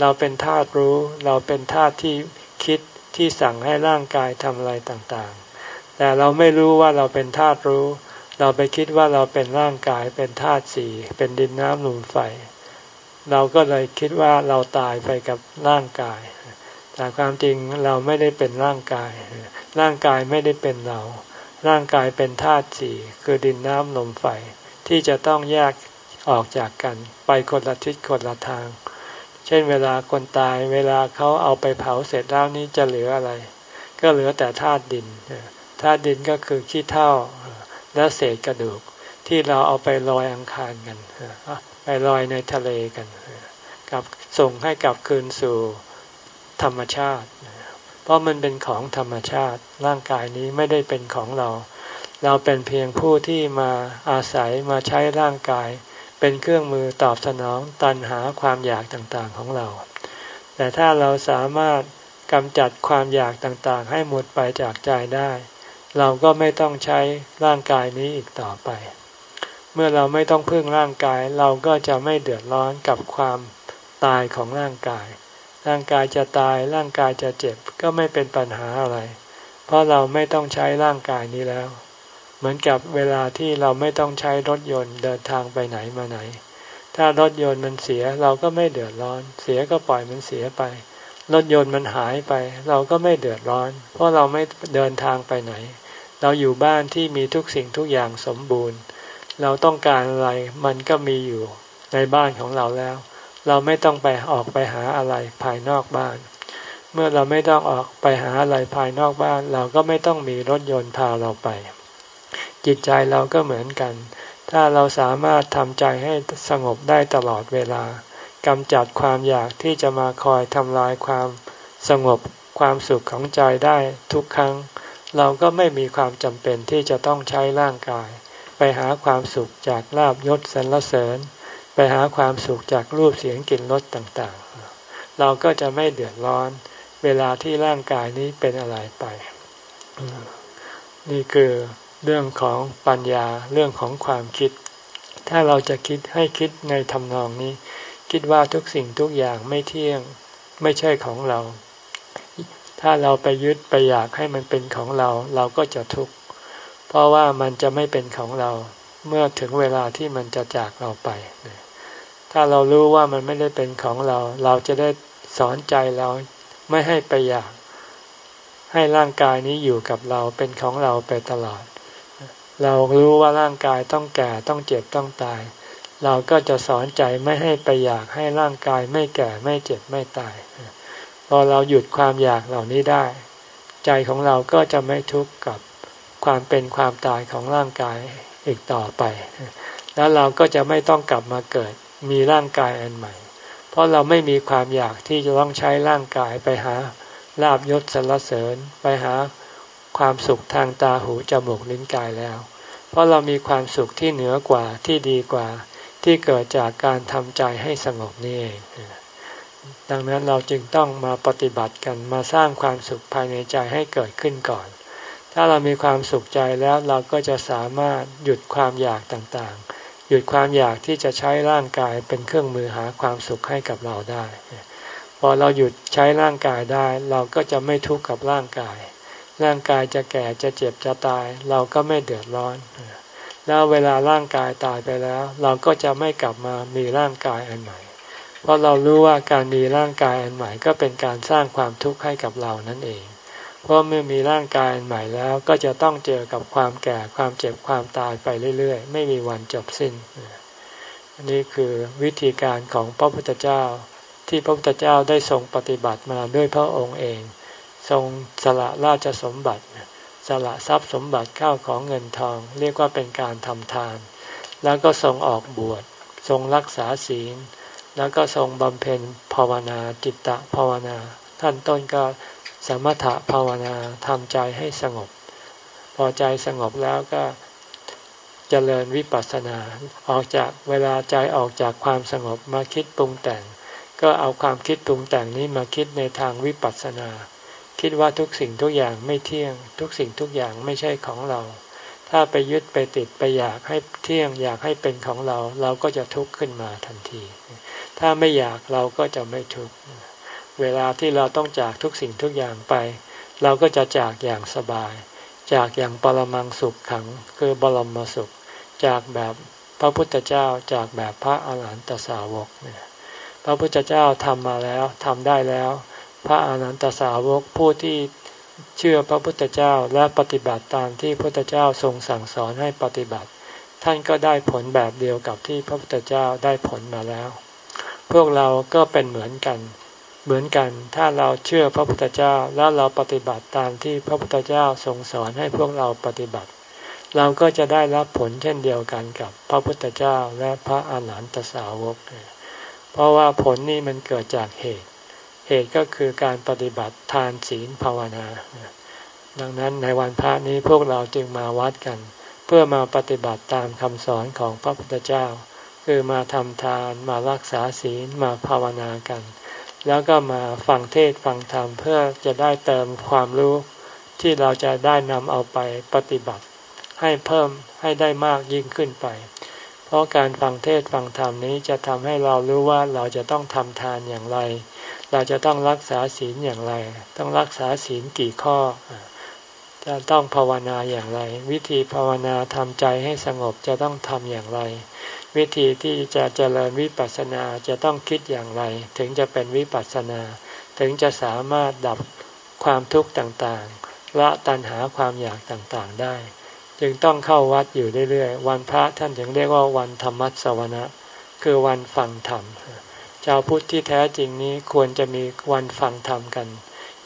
เราเป็นธาตุรู้ เราเป็นธาตุที่คิดที่สั่งให้ร่างกายทำอะไรต่างๆ แต่เราไม่รู้ว่าเราเป็นธาตุรู้ เราไปคิดว่าเราเป็นร่างกาย เป็นธาตุสี่ เป็นดินน้ำลมไฟ เราก็เลยคิดว่าเราตายไปกับร่างกาย แต่ความจริงเราไม่ได้เป็นร่างกาย ร่างกายไม่ได้เป็นเรา ร่างกายเป็นธาตุสี่คือดินน้ำลมไฟที่จะต้องแยกออกจากกัน ไปคนละทิศคนละทาง เช่นเวลาคนตายเวลาเขาเอาไปเผาเสร็จแล้วนี้จะเหลืออะไร ก็เหลือแต่ธาตุดินธาตุดินก็คือขี้เถ้าและเศษกระดูกที่เราเอาไปลอยอังคารกันไปลอยในทะเลกัน กับส่งให้กลับคืนสู่ ธรรมชาติ เพราะมันเป็นของธรรมชาติ ร่างกายนี้ไม่ได้เป็นของเรา เราเป็นเพียงผู้ที่มาอาศัยมาใช้ร่างกาย เป็นเครื่องมือตอบสนองตันหาความอยากต่างๆของเรา แต่ถ้าเราสามารถกำจัดความอยากต่างๆ ให้หมดไปจากใจได้ เราก็ไม่ต้องใช้ร่างกายนี้อีกต่อไป เมื่อเราไม่ต้องพึ่งร่างกาย เราก็จะไม่เดือดร้อนกับความตายของร่างกาย ร่างกายจะตายร่างกายจะเจ็บก็ไม่เป็นปัญหาอะไร เพราะเราไม่ต้องใช้ร่างกายนี้แล้ว เหมือนกับเวลาที่เราไม่ต้องใช้รถยนต์เดินทางไปไหนมาไหน ถ้ารถยนต์มันเสียเราก็ไม่เดือดร้อน เสียก็ปล่อยมันเสียไป รถยนต์มันหายไป เราก็ไม่เดือดร้อน เพราะเราไม่เดินทางไปไหน เราอยู่บ้านที่มีทุกสิ่งทุกอย่างสมบูรณ์ เราต้องการอะไรมันก็มีอยู่ในบ้านของเราแล้ว เราไม่ต้องไปออกไปหาอะไรภายนอกบ้าน เมื่อเราไม่ต้องออกไปหาอะไรภายนอกบ้าน เราก็ไม่ต้องมีรถยนต์พาเราไป จิตใจเราก็เหมือนกัน ถ้าเราสามารถทำใจให้สงบได้ตลอดเวลากำจัดความอยากที่จะมาคอยทำลายความสงบความสุขของใจได้ทุกครั้ง เราก็ไม่มีความจำเป็นที่จะต้องใช้ร่างกาย ไปหาความสุขจากลาบยศสรรเสริญ ไปหาความสุขจากรูปเสียงกลิ่นรสต่างๆ เราก็จะไม่เดือดร้อนเวลาที่ร่างกายนี้เป็นอะไรไป นี่คือเรื่องของปัญญาเรื่องของความคิด ถ้าเราจะคิดให้คิดในทำนองนี้ คิดว่าทุกสิ่งทุกอย่างไม่เที่ยงไม่ใช่ของเรา ถ้าเราไปยึดไปอยากให้มันเป็นของเรา เราก็จะทุกข์เพราะว่ามันจะไม่เป็นของเราเมื่อถึงเวลาที่มันจะจากเราไป ถ้าเรารู้ว่ามันไม่ได้เป็นของเรา เราจะได้สอนใจเราไม่ให้ไปอยาก ให้ร่างกายนี้อยู่กับเราเป็นของเราไปตลอด เรารู้ว่าร่างกายต้องแก่ต้องเจ็บต้องตาย เราก็จะสอนใจไม่ให้ไปอยากให้ร่างกายไม่แก่ไม่เจ็บไม่ตาย พอเราหยุดความอยากเหล่านี้ได้ ใจของเราก็จะไม่ทุกข์กับความเป็นความตายของร่างกายอีกต่อไป แล้วเราก็จะไม่ต้องกลับมาเกิด มีร่างกายอันใหม่ เพราะเราไม่มีความอยากที่จะต้องใช้ร่างกายไปหาลาบยศสรรเสริญไปหาความสุขทางตาหูจมูกลิ้นกายแล้ว เพราะเรามีความสุขที่เหนือกว่าที่ดีกว่าที่เกิดจากการทำใจให้สงบนี่เองดังนั้นเราจึงต้องมาปฏิบัติกันมาสร้างความสุขภายในใจให้เกิดขึ้นก่อน ถ้าเรามีความสุขใจแล้วเราก็จะสามารถหยุดความอยากต่าง ยุดความอยากที่จะใช้ร่างกายเป็นเครื่องมือหาความสุขให้กับเราได้ พอเราหยุดใช้ร่างกายได้ เราก็จะไม่ทุกข์กับร่างกาย ร่างกายจะแก่จะเจ็บจะตาย เราก็ไม่เดือดร้อน แล้วเวลาร่างกายตายไปแล้ว เราก็จะไม่กลับมามีร่างกายอันใหม่ เพราะเรารู้ว่าการมีร่างกายอันใหม่ก็เป็นการสร้างความทุกข์ให้กับเรานั่นเอง เพราะเมื่อมีร่างกายใหม่แล้วก็จะต้องเจอกับความแก่ความเจ็บความตายไปเรื่อยๆ ไม่มีวันจบสิ้นอันนี้คือวิธีการของพระพุทธเจ้า ที่พระพุทธเจ้าได้ทรงปฏิบัติมาด้วยพระองค์เอง ทรงสละราชสมบัติ สละทรัพย์สมบัติข้าวของเงินทอง เรียกว่าเป็นการทำทาน แล้วก็ทรงออกบวชทรงรักษาศีล แล้วก็ทรงบำเพ็ญภาวนาจิตตภาวนา ท่านต้นก็ สมถะภาวนาทำใจให้สงบ พอใจสงบแล้วก็เจริญวิปัสสนา ออกจากเวลาใจออกจากความสงบมาคิดปรุงแต่ง ก็เอาความคิดปรุงแต่งนี้มาคิดในทางวิปัสสนา คิดว่าทุกสิ่งทุกอย่างไม่เที่ยง ทุกสิ่งทุกอย่างไม่ใช่ของเรา ถ้าไปยึดไปติดไปอยากให้เที่ยง อยากให้เป็นของเรา เราก็จะทุกข์ขึ้นมาทันที ถ้าไม่อยากเราก็จะไม่ทุกข์ เวลาที่เราต้องจากทุกสิ่งทุกอย่างไป เราก็จะจากอย่างสบาย จากอย่างปรมังสุขขังคือบรมสุข จากแบบพระพุทธเจ้าจากแบบพระอาหารหันตสาวกเนี่ยพระพุทธเจ้าทำมาแล้วทำได้แล้ว พระอาหารหันตสาวกผู้ที่เชื่อพระพุทธเจ้าและปฏิบัติตามที่พระพุทธเจ้าทรงสั่งสอนให้ปฏิบัติ ท่านก็ได้ผลแบบเดียวกับที่พระพุทธเจ้าได้ผลมาแล้ว พวกเราก็เป็นเหมือนกัน เหมือนกัน ถ้าเราเชื่อพระพุทธเจ้าแล้วเราปฏิบัติตามที่พระพุทธเจ้าทรงสอนให้พวกเราปฏิบัติ เราก็จะได้รับผลเช่นเดียวกันกับพระพุทธเจ้าและพระอาหารหันตสาวก เพราะว่าผลนี้มันเกิดจากเหตุ เหตุก็คือการปฏิบัติทานศีลภาวนา ดังนั้นในวันพระนี้พวกเราจึงมาวัดกัน เพื่อมาปฏิบัติตามคำสอนของพระพุทธเจ้า คือมาทำทานมารักษาศีลมาภาวนากัน แล้วก็มาฟังเทศฟังธรรมเพื่อจะได้เติมความรู้ที่เราจะได้นำเอาไปปฏิบัติ ให้เพิ่มให้ได้มากยิ่งขึ้นไป เพราะการฟังเทศฟังธรรมนี้จะทำให้เรารู้ว่าเราจะต้องทำทานอย่างไร เราจะต้องรักษาศีลอย่างไร ต้องรักษาศีลกี่ข้อ จะต้องภาวนาอย่างไร วิธีภาวนาทำใจให้สงบจะต้องทำอย่างไร วิธีที่จะเจริญวิปัสสนาจะต้องคิดอย่างไร ถึงจะเป็นวิปัสสนา ถึงจะสามารถดับความทุกข์ต่างๆละตัณหาความอยากต่างๆได้ จึงต้องเข้าวัดอยู่เรื่อยๆ วันพระท่านถึงเรียกว่าวันธรรมัสวนะ คือวันฟังธรรมชาวพุทธที่แท้จริงนี้ควรจะมีวันฟังธรรมกัน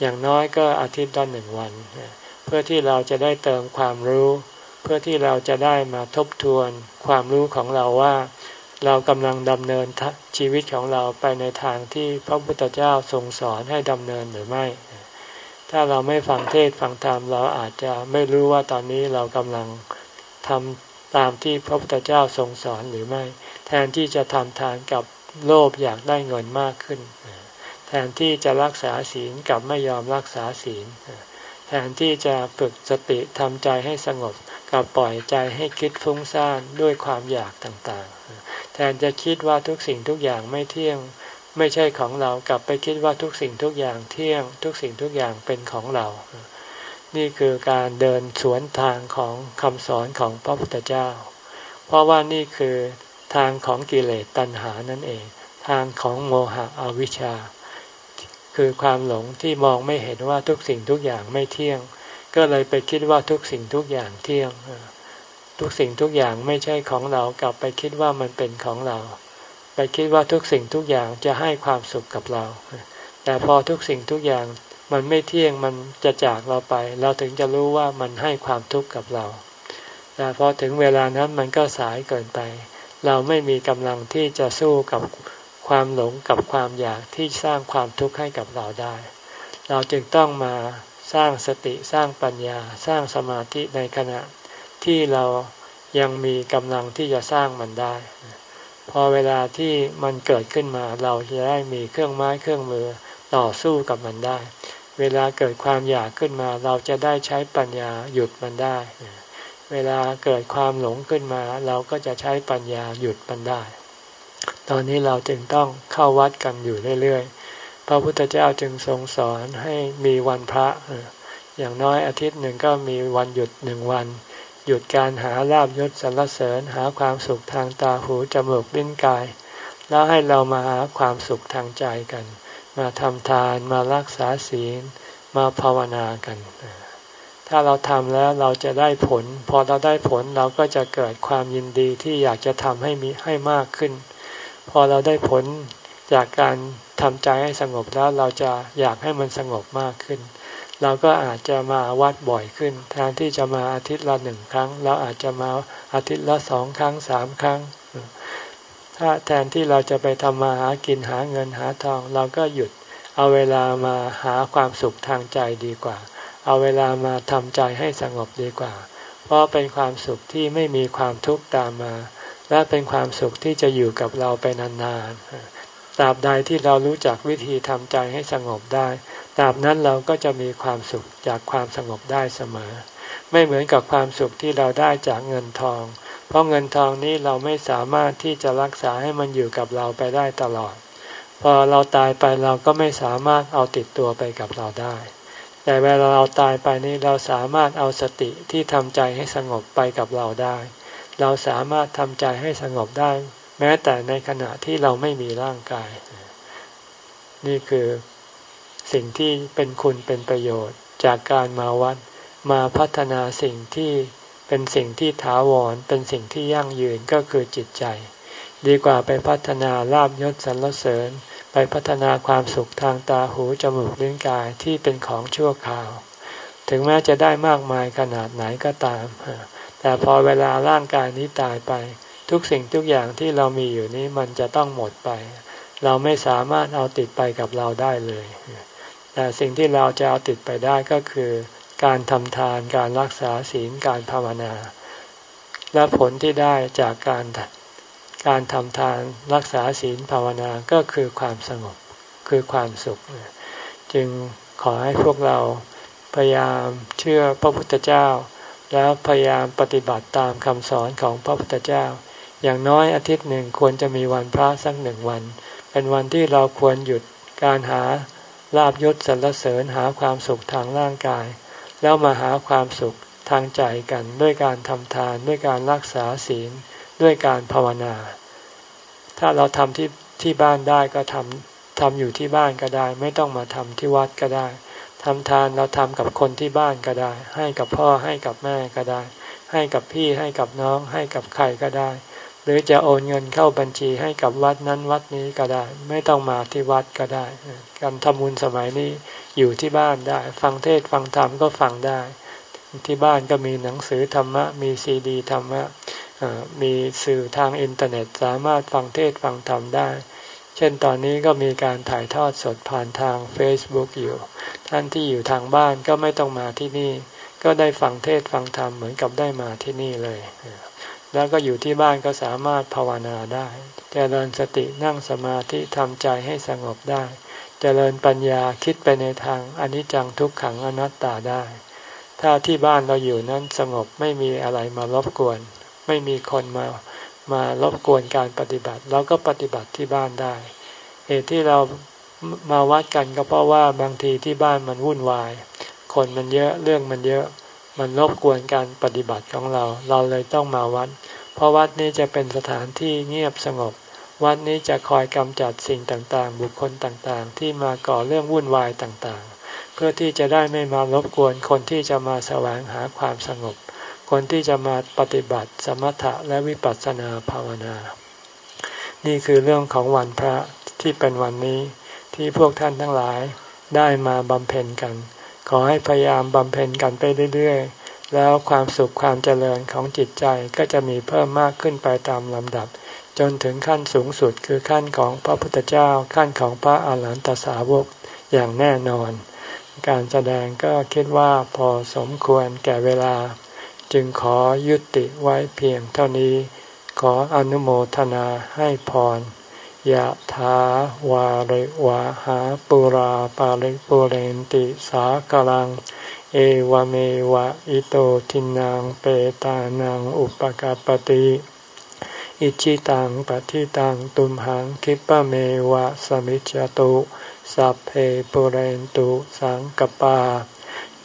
อย่างน้อยก็อาทิตย์ละหนึ่งวัน เพื่อที่เราจะได้เติมความรู้ พื่อที่เราจะได้มาทบทวนความรู้ของเราว่า เรากำลังดำเนินชีวิตของเราไปในทางที่พระพุทธเจ้าทรงสอนให้ดำเนินหรือไม่ ถ้าเราไม่ฟังเทศฟังธรรมเราอาจจะไม่รู้ว่าตอนนี้เรากำลังทำตามที่พระพุทธเจ้าทรงสอนหรือไม่ แทนที่จะทำทานกับโลภอยากได้เงินมากขึ้น แทนที่จะรักษาศีลกับไม่ยอมรักษาศีล แทนที่จะฝึกสติทำใจให้สงบ กับปล่อยใจให้คิดฟุ้งซ่านด้วยความอยากต่างๆ แทนจะคิดว่าทุกสิ่งทุกอย่างไม่เที่ยง ไม่ใช่ของเรากลับไปคิดว่าทุกสิ่งทุกอย่างเที่ยง ทุกสิ่งทุกอย่างเป็นของเรา นี่คือการเดินสวนทางของคำสอนของพระพุทธเจ้า เพราะว่านี่คือทางของกิเลสตัณหานั่นเอง ทางของโมหะอวิชชา คือความหลงที่มองไม่เห็นว่าทุกสิ่งทุกอย่างไม่เที่ยง ก็เลยไปคิดว่าทุกสิ่งทุกอย่างเที่ยง ทุกสิ่งทุกอย่างไม่ใช่ของเรากลับไปคิดว่ามันเป็นของเรา ไปคิดว่าทุกสิ่งทุกอย่างจะให้ความสุขกับเรา แต่พอทุกสิ่งทุกอย่างมันไม่เที่ยงมันจะจากเราไป เราถึงจะรู้ว่ามันให้ความทุกข์กับเรา แต่พอถึงเวลานั้นมันก็สายเกินไป เราไม่มีกำลังที่จะสู้กับความหลงกับความอยากที่สร้างความทุกข์ให้กับเราได้ เราจึงต้องมา สร้างสติสร้างปัญญาสร้างสมาธิในขณะที่เรายังมีกำลังที่จะสร้างมันได้ พอเวลาที่มันเกิดขึ้นมาเราจะได้มีเครื่องไม้เครื่องมือต่อสู้กับมันได้ เวลาเกิดความอยากขึ้นมาเราจะได้ใช้ปัญญาหยุดมันได้ เวลาเกิดความหลงขึ้นมา เราก็จะใช้ปัญญาหยุดมันได้ ตอนนี้เราจึงต้องเข้าวัดกันอยู่เรื่อย พระพุทธเจ้าจึงทรงสอนให้มีวันพระ อย่างน้อยอาทิตย์หนึ่งก็มีวันหยุดหนึ่งวัน หยุดการหาลาบยศสรรเสริญหาความสุขทางตาหูจมูกลิ้นกาย แล้วให้เรามาหาความสุขทางใจกัน มาทำทานมารักษาศีล มาภาวนากัน ถ้าเราทำแล้วเราจะได้ผล พอเราได้ผลเราก็จะเกิดความยินดีที่อยากจะทำให้มีให้มากขึ้น พอเราได้ผล จากการทำใจให้สงบแล้วเราจะอยากให้มันสงบมากขึ้น เราก็อาจจะมาวัดบ่อยขึ้นแทนที่จะมาอาทิตย์ละหนึ่งครั้ง เราอาจจะมาอาทิตย์ละสองครั้งสามครั้ง ถ้าแทนที่เราจะไปทำมาหากินหาเงินหาทอง เราก็หยุดเอาเวลามาหาความสุขทางใจดีกว่า เอาเวลามาทำใจให้สงบดีกว่า เพราะเป็นความสุขที่ไม่มีความทุกข์ตามมา และเป็นความสุขที่จะอยู่กับเราไปนานๆ ตราบใดที่เรารู้จักวิธีทำใจให้สงบได้ตราบนั้นเราก็จะมีความสุขจากความสงบได้เสมอ ไม่เหมือนกับความสุขที่เราได้จากเงินทอง เพราะเงินทองนี้เราไม่สามารถที่จะรักษาให้มันอยู่กับเราไปได้ตลอด พอเราตายไปเราก็ไม่สามารถเอาติดตัวไปกับเราได้ แต่เวลาเราตายไปนี้เราสามารถเอาสติที่ทำใจให้สงบไปกับเราได้ เราสามารถทำใจให้สงบได้ แม้แต่ในขณะที่เราไม่มีร่างกาย นี่คือสิ่งที่เป็นคุณเป็นประโยชน์ จากการมาวัดมาพัฒนาสิ่งที่เป็นสิ่งที่ถาวร เป็นสิ่งที่ยั่งยืนก็คือจิตใจ ดีกว่าไปพัฒนาลาบยศสรรเสริญ ไปพัฒนาความสุขทางตาหูจมูกลิ้นกายที่เป็นของชั่วคราว ถึงแม้จะได้มากมายขนาดไหนก็ตาม แต่พอเวลาร่างกายนี้ตายไป ทุกสิ่งทุกอย่างที่เรามีอยู่นี้มันจะต้องหมดไป เราไม่สามารถเอาติดไปกับเราได้เลย แต่สิ่งที่เราจะเอาติดไปได้ก็คือ การทำทานการรักษาศีลการภาวนา และผลที่ได้จากการการทำทานรักษาศีลภาวนาก็คือความสงบคือความสุข จึงขอให้พวกเราพยายามเชื่อพระพุทธเจ้า แล้วพยายามปฏิบัติตามคำสอนของพระพุทธเจ้า อย่างน้อยอาทิตย์หนึ่งควรจะมีวันพระสักหนึ่งวัน เป็นวันที่เราควรหยุดการหาลาบยศสรรเสริญหาความสุขทางร่างกาย แล้วมาหาความสุขทางใจกันด้วยการทำทานด้วยการรักษาศีลด้วยการภาวนา ถ้าเราทำที่ที่บ้านได้ก็ทำทำอยู่ที่บ้านก็ได้ ไม่ต้องมาทำที่วัดก็ได้ทำทานเราทำกับคนที่บ้านก็ได้ ให้กับพ่อให้กับแม่ก็ได้ ให้กับพี่ให้กับน้อง ให้กับใครก็ได้ รือจะโอนเงินเข้าบัญชีให้กับวัดนั้นวัดนี้ก็ได้ ไม่ต้องมาที่วัดก็ได้ การทำบุญสมัยนี้อยู่ที่บ้านได้ ฟังเทศฟังธรรมก็ฟังได้ ที่บ้านก็มีหนังสือธรรมะ มีซีดีธรรมะมีสื่อทางอินเทอร์เน็ตสามารถฟังเทศฟังธรรมได้ เช่นตอนนี้ก็มีการถ่ายทอดสดผ่านทาง Facebook อยู่ ท่านที่อยู่ทางบ้านก็ไม่ต้องมาที่นี่ ก็ได้ฟังเทศฟังธรรมเหมือนกับได้มาที่นี่เลย แล้วก็อยู่ที่บ้านก็สามารถภาวนาได้จเจริญสตินั่งสมาธิทำใจให้สงบได้จเจริญปัญญาคิดไปในทางอนิจจังทุกขังอนัตตาได้ ถ้าที่บ้านเราอยู่นั้นสงบไม่มีอะไรมารบกวน ไม่มีคนมามารบกวนการปฏิบัติเราก็ปฏิบัติที่บ้านได้เหตุที่เรามาวัดกันก็เพราะว่าบางทีที่บ้านมันวุ่นวาย คนมันเยอะเรื่องมันเยอะ มันรบกวนการปฏิบัติของเรา เราเลยต้องมาวัด เพราะวัดนี้จะเป็นสถานที่เงียบสงบ วัดนี้จะคอยกำจัดสิ่งต่างๆ บุคคลต่างๆ ที่มาก่อเรื่องวุ่นวายต่างๆ เพื่อที่จะได้ไม่มารบกวนคนที่จะมาแสวงหาความสงบ คนที่จะมาปฏิบัติสมถะและวิปัสสนาภาวนา นี่คือเรื่องของวันพระที่เป็นวันนี้ที่พวกท่านทั้งหลายได้มาบำเพ็ญกัน ขอให้พยายามบำเพ็ญกันไปเรื่อยๆ แล้วความสุขความเจริญของจิตใจก็จะมีเพิ่มมากขึ้นไปตามลำดับ จนถึงขั้นสูงสุดคือขั้นของพระพุทธเจ้าขั้นของพระอาหารหันตสาวกอย่างแน่นอน การแสดงก็คิดว่าพอสมควรแก่เวลา จึงขอยุติไว้เพียงเท่านี้ ขออนุโมทนาให้พร ยะถาวาริวะหาปุราปาริปุเรนติสากลัง เอวเมวะอิโตทินังเปตานังอุปกาปติอิชิตังปฏิตังตุมหังคิปะเมวะสมิจจตุ สัพเพปุเรนตุสังกปา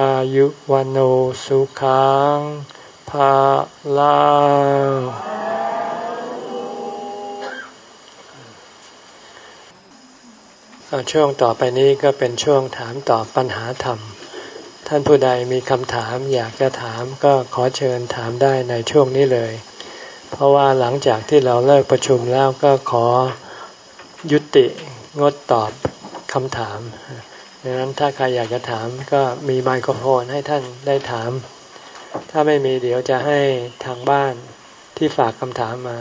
อายุวันโอสุขังภาลังช่วงต่อไปนี้ก็เป็นช่วงถามตอบปัญหาธรรม ท่านผู้ใดมีคำถามอยากจะถามก็ขอเชิญถามได้ในช่วงนี้เลย เพราะว่าหลังจากที่เราเลิกประชุมแล้วก็ขอยุติงดตอบคำถาม ดังนั้นถ้าใครอยากจะถามก็มีไมโครโฟนให้ท่านได้ถาม ถ้าไม่มีเดี๋ยวจะให้ทางบ้านที่ฝากคำถามมา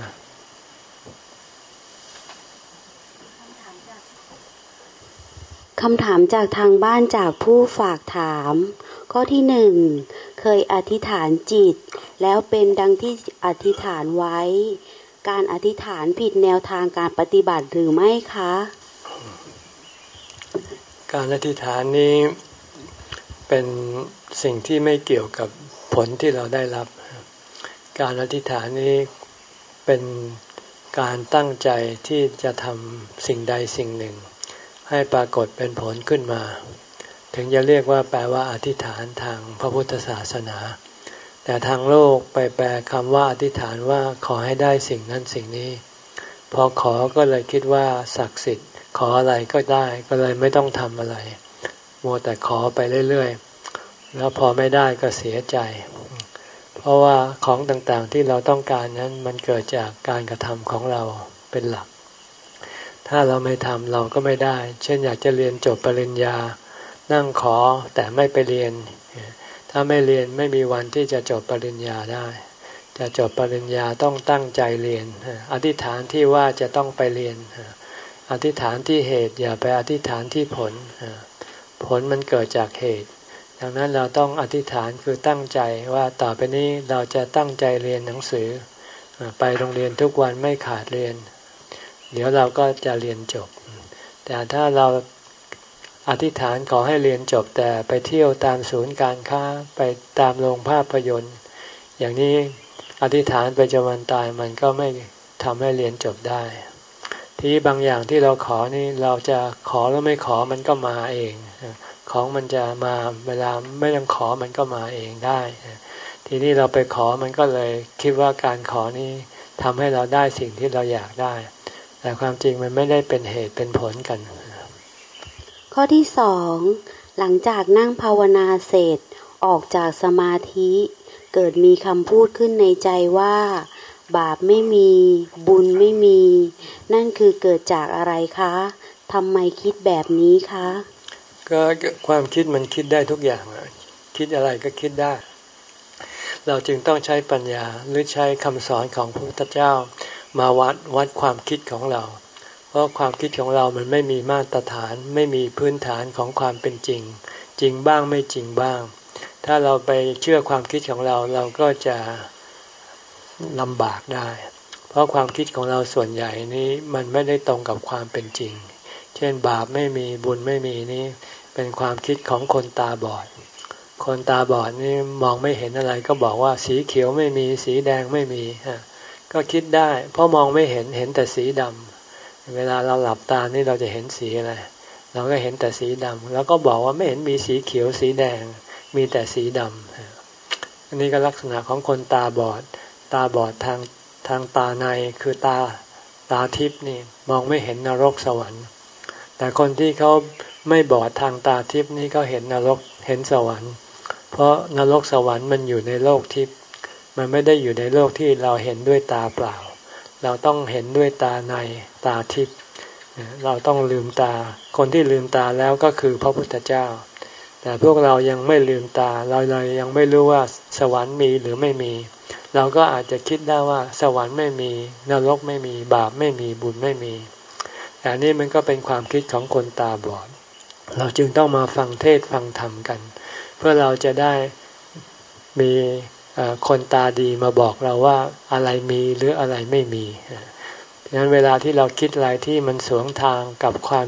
คำถามจากทางบ้านจากผู้ฝากถาม ข้อที่หนึ่งเคยอธิษฐานจิต แล้วเป็นดังที่อธิษฐานไว้ การอธิษฐานผิดแนวทางการปฏิบัติหรือไม่คะ การอธิษฐานนี้เป็นสิ่งที่ไม่เกี่ยวกับผลที่เราได้รับ การอธิษฐานนี้เป็นการตั้งใจที่จะทำสิ่งใดสิ่งหนึ่ง ให้ปรากฏเป็นผลขึ้นมา ถึงจะเรียกว่าแปลว่าอธิษฐานทางพระพุทธศาสนา แต่ทางโลกไปแปลคำว่าอธิษฐานว่าขอให้ได้สิ่งนั้นสิ่งนี้ พอขอก็เลยคิดว่าศักดิ์สิทธิ์ ขออะไรก็ได้ก็เลยไม่ต้องทำอะไรมัวแต่ขอไปเรื่อยๆ แล้วพอไม่ได้ก็เสียใจ เพราะว่าของต่างๆที่เราต้องการนั้นมันเกิดจากการกระทำของเราเป็นหลัก ถ้าเราไม่ทำเราก็ไม่ได้ เช่นอยากจะเรียนจบปริญญา นั่งขอแต่ไม่ไปเรียน ถ้าไม่เรียนไม่มีวันที่จะจบปริญญาได้จะจบปริญญาต้องตั้งใจเรียน อธิษฐานที่ว่าจะต้องไปเรียน อธิษฐานที่เหตุ อย่าไปอธิษฐานที่ผล ผลมันเกิดจากเหตุ ดังนั้นเราต้องอธิษฐานคือตั้งใจว่าต่อไปนี้เราจะตั้งใจเรียนหนังสือ ไปโรงเรียนทุกวันไม่ขาดเรียน เดี๋ยวเราก็จะเรียนจบ แต่ถ้าเราอธิษฐานขอให้เรียนจบแต่ไปเที่ยวตามศูนย์การค้าไปตามโรงภาพยนตร์ อย่างนี้อธิษฐานไปจนวันตายมันก็ไม่ทำให้เรียนจบได้ ที่บางอย่างที่เราขอนี่เราจะขอแล้วไม่ขอมันก็มาเอง ของมันจะมาเวลาไม่ต้องขอมันก็มาเองได้ ทีนี้เราไปขอมันก็เลยคิดว่าการขอนี้ทำให้เราได้สิ่งที่เราอยากได้ แต่ความจริงมันไม่ได้เป็นเหตุเป็นผลกัน ข้อที่สองหลังจากนั่งภาวนาเสร็จออกจากสมาธิ เกิดมีคำพูดขึ้นในใจว่า บาปไม่มี บุญไม่มี นั่นคือเกิดจากอะไรคะทำไมคิดแบบนี้คะ ก็ความคิดมันคิดได้ทุกอย่างคิดอะไรก็คิดได้ เราจึงต้องใช้ปัญญาหรือใช้คำสอนของพระพุทธเจ้า มาวัดวัดความคิดของเรา เพราะความคิดของเรามันไม่มีมาตรฐาน ไม่มีพื้นฐานของความเป็นจริง จริงบ้างไม่จริงบ้าง ถ้าเราไปเชื่อความคิดของเราเราก็จะ ลำบากได้ เพราะความคิดของเราส่วนใหญ่นี้มันไม่ได้ตรงกับความเป็นจริง เช่นบาปไม่มีบุญไม่มีนี่เป็นความคิดของคนตาบอด คนตาบอดนี่มองไม่เห็นอะไรก็บอกว่าสีเขียวไม่มีสีแดงไม่มีฮะก็คิดได้ เพราะมองไม่เห็นเห็นแต่สีดำเวลาเราหลับตานี่เราจะเห็นสีอะไรเราก็เห็นแต่สีดำแล้วก็บอกว่าไม่เห็นมีสีเขียวสีแดง มีแต่สีดำอันนี้ก็ลักษณะของคนตาบอด ตาบอดทางทางตาในคือตาตาทิพย์นี่มองไม่เห็นนรกสวรรค์ แต่คนที่เขาไม่บอดทางตาทิพย์นี่เขาเห็นนรกเห็นสวรรค์ เพราะนรกสวรรค์มันอยู่ในโลกทิพย์มันไม่ได้อยู่ในโลกที่เราเห็นด้วยตาเปล่า เราต้องเห็นด้วยตาในตาทิพย์เราต้องลืมตา คนที่ลืมตาแล้วก็คือพระพุทธเจ้า แต่พวกเรายังไม่ลืมตา เราเลยยังไม่รู้ว่าสวรรค์มีหรือไม่มี เราก็อาจจะคิดได้ว่าสวรรค์ไม่มีนรกไม่มีบาปไม่มีบุญไม่มีแต่นี่มันก็เป็นความคิดของคนตาบอด เราจึงต้องมาฟังเทศฟังธรรมกัน เพื่อเราจะได้มีคนตาดีมาบอกเราว่าอะไรมีหรืออะไรไม่มีดังนั้นเวลาที่เราคิดอะไรที่มันสวนทางกับความ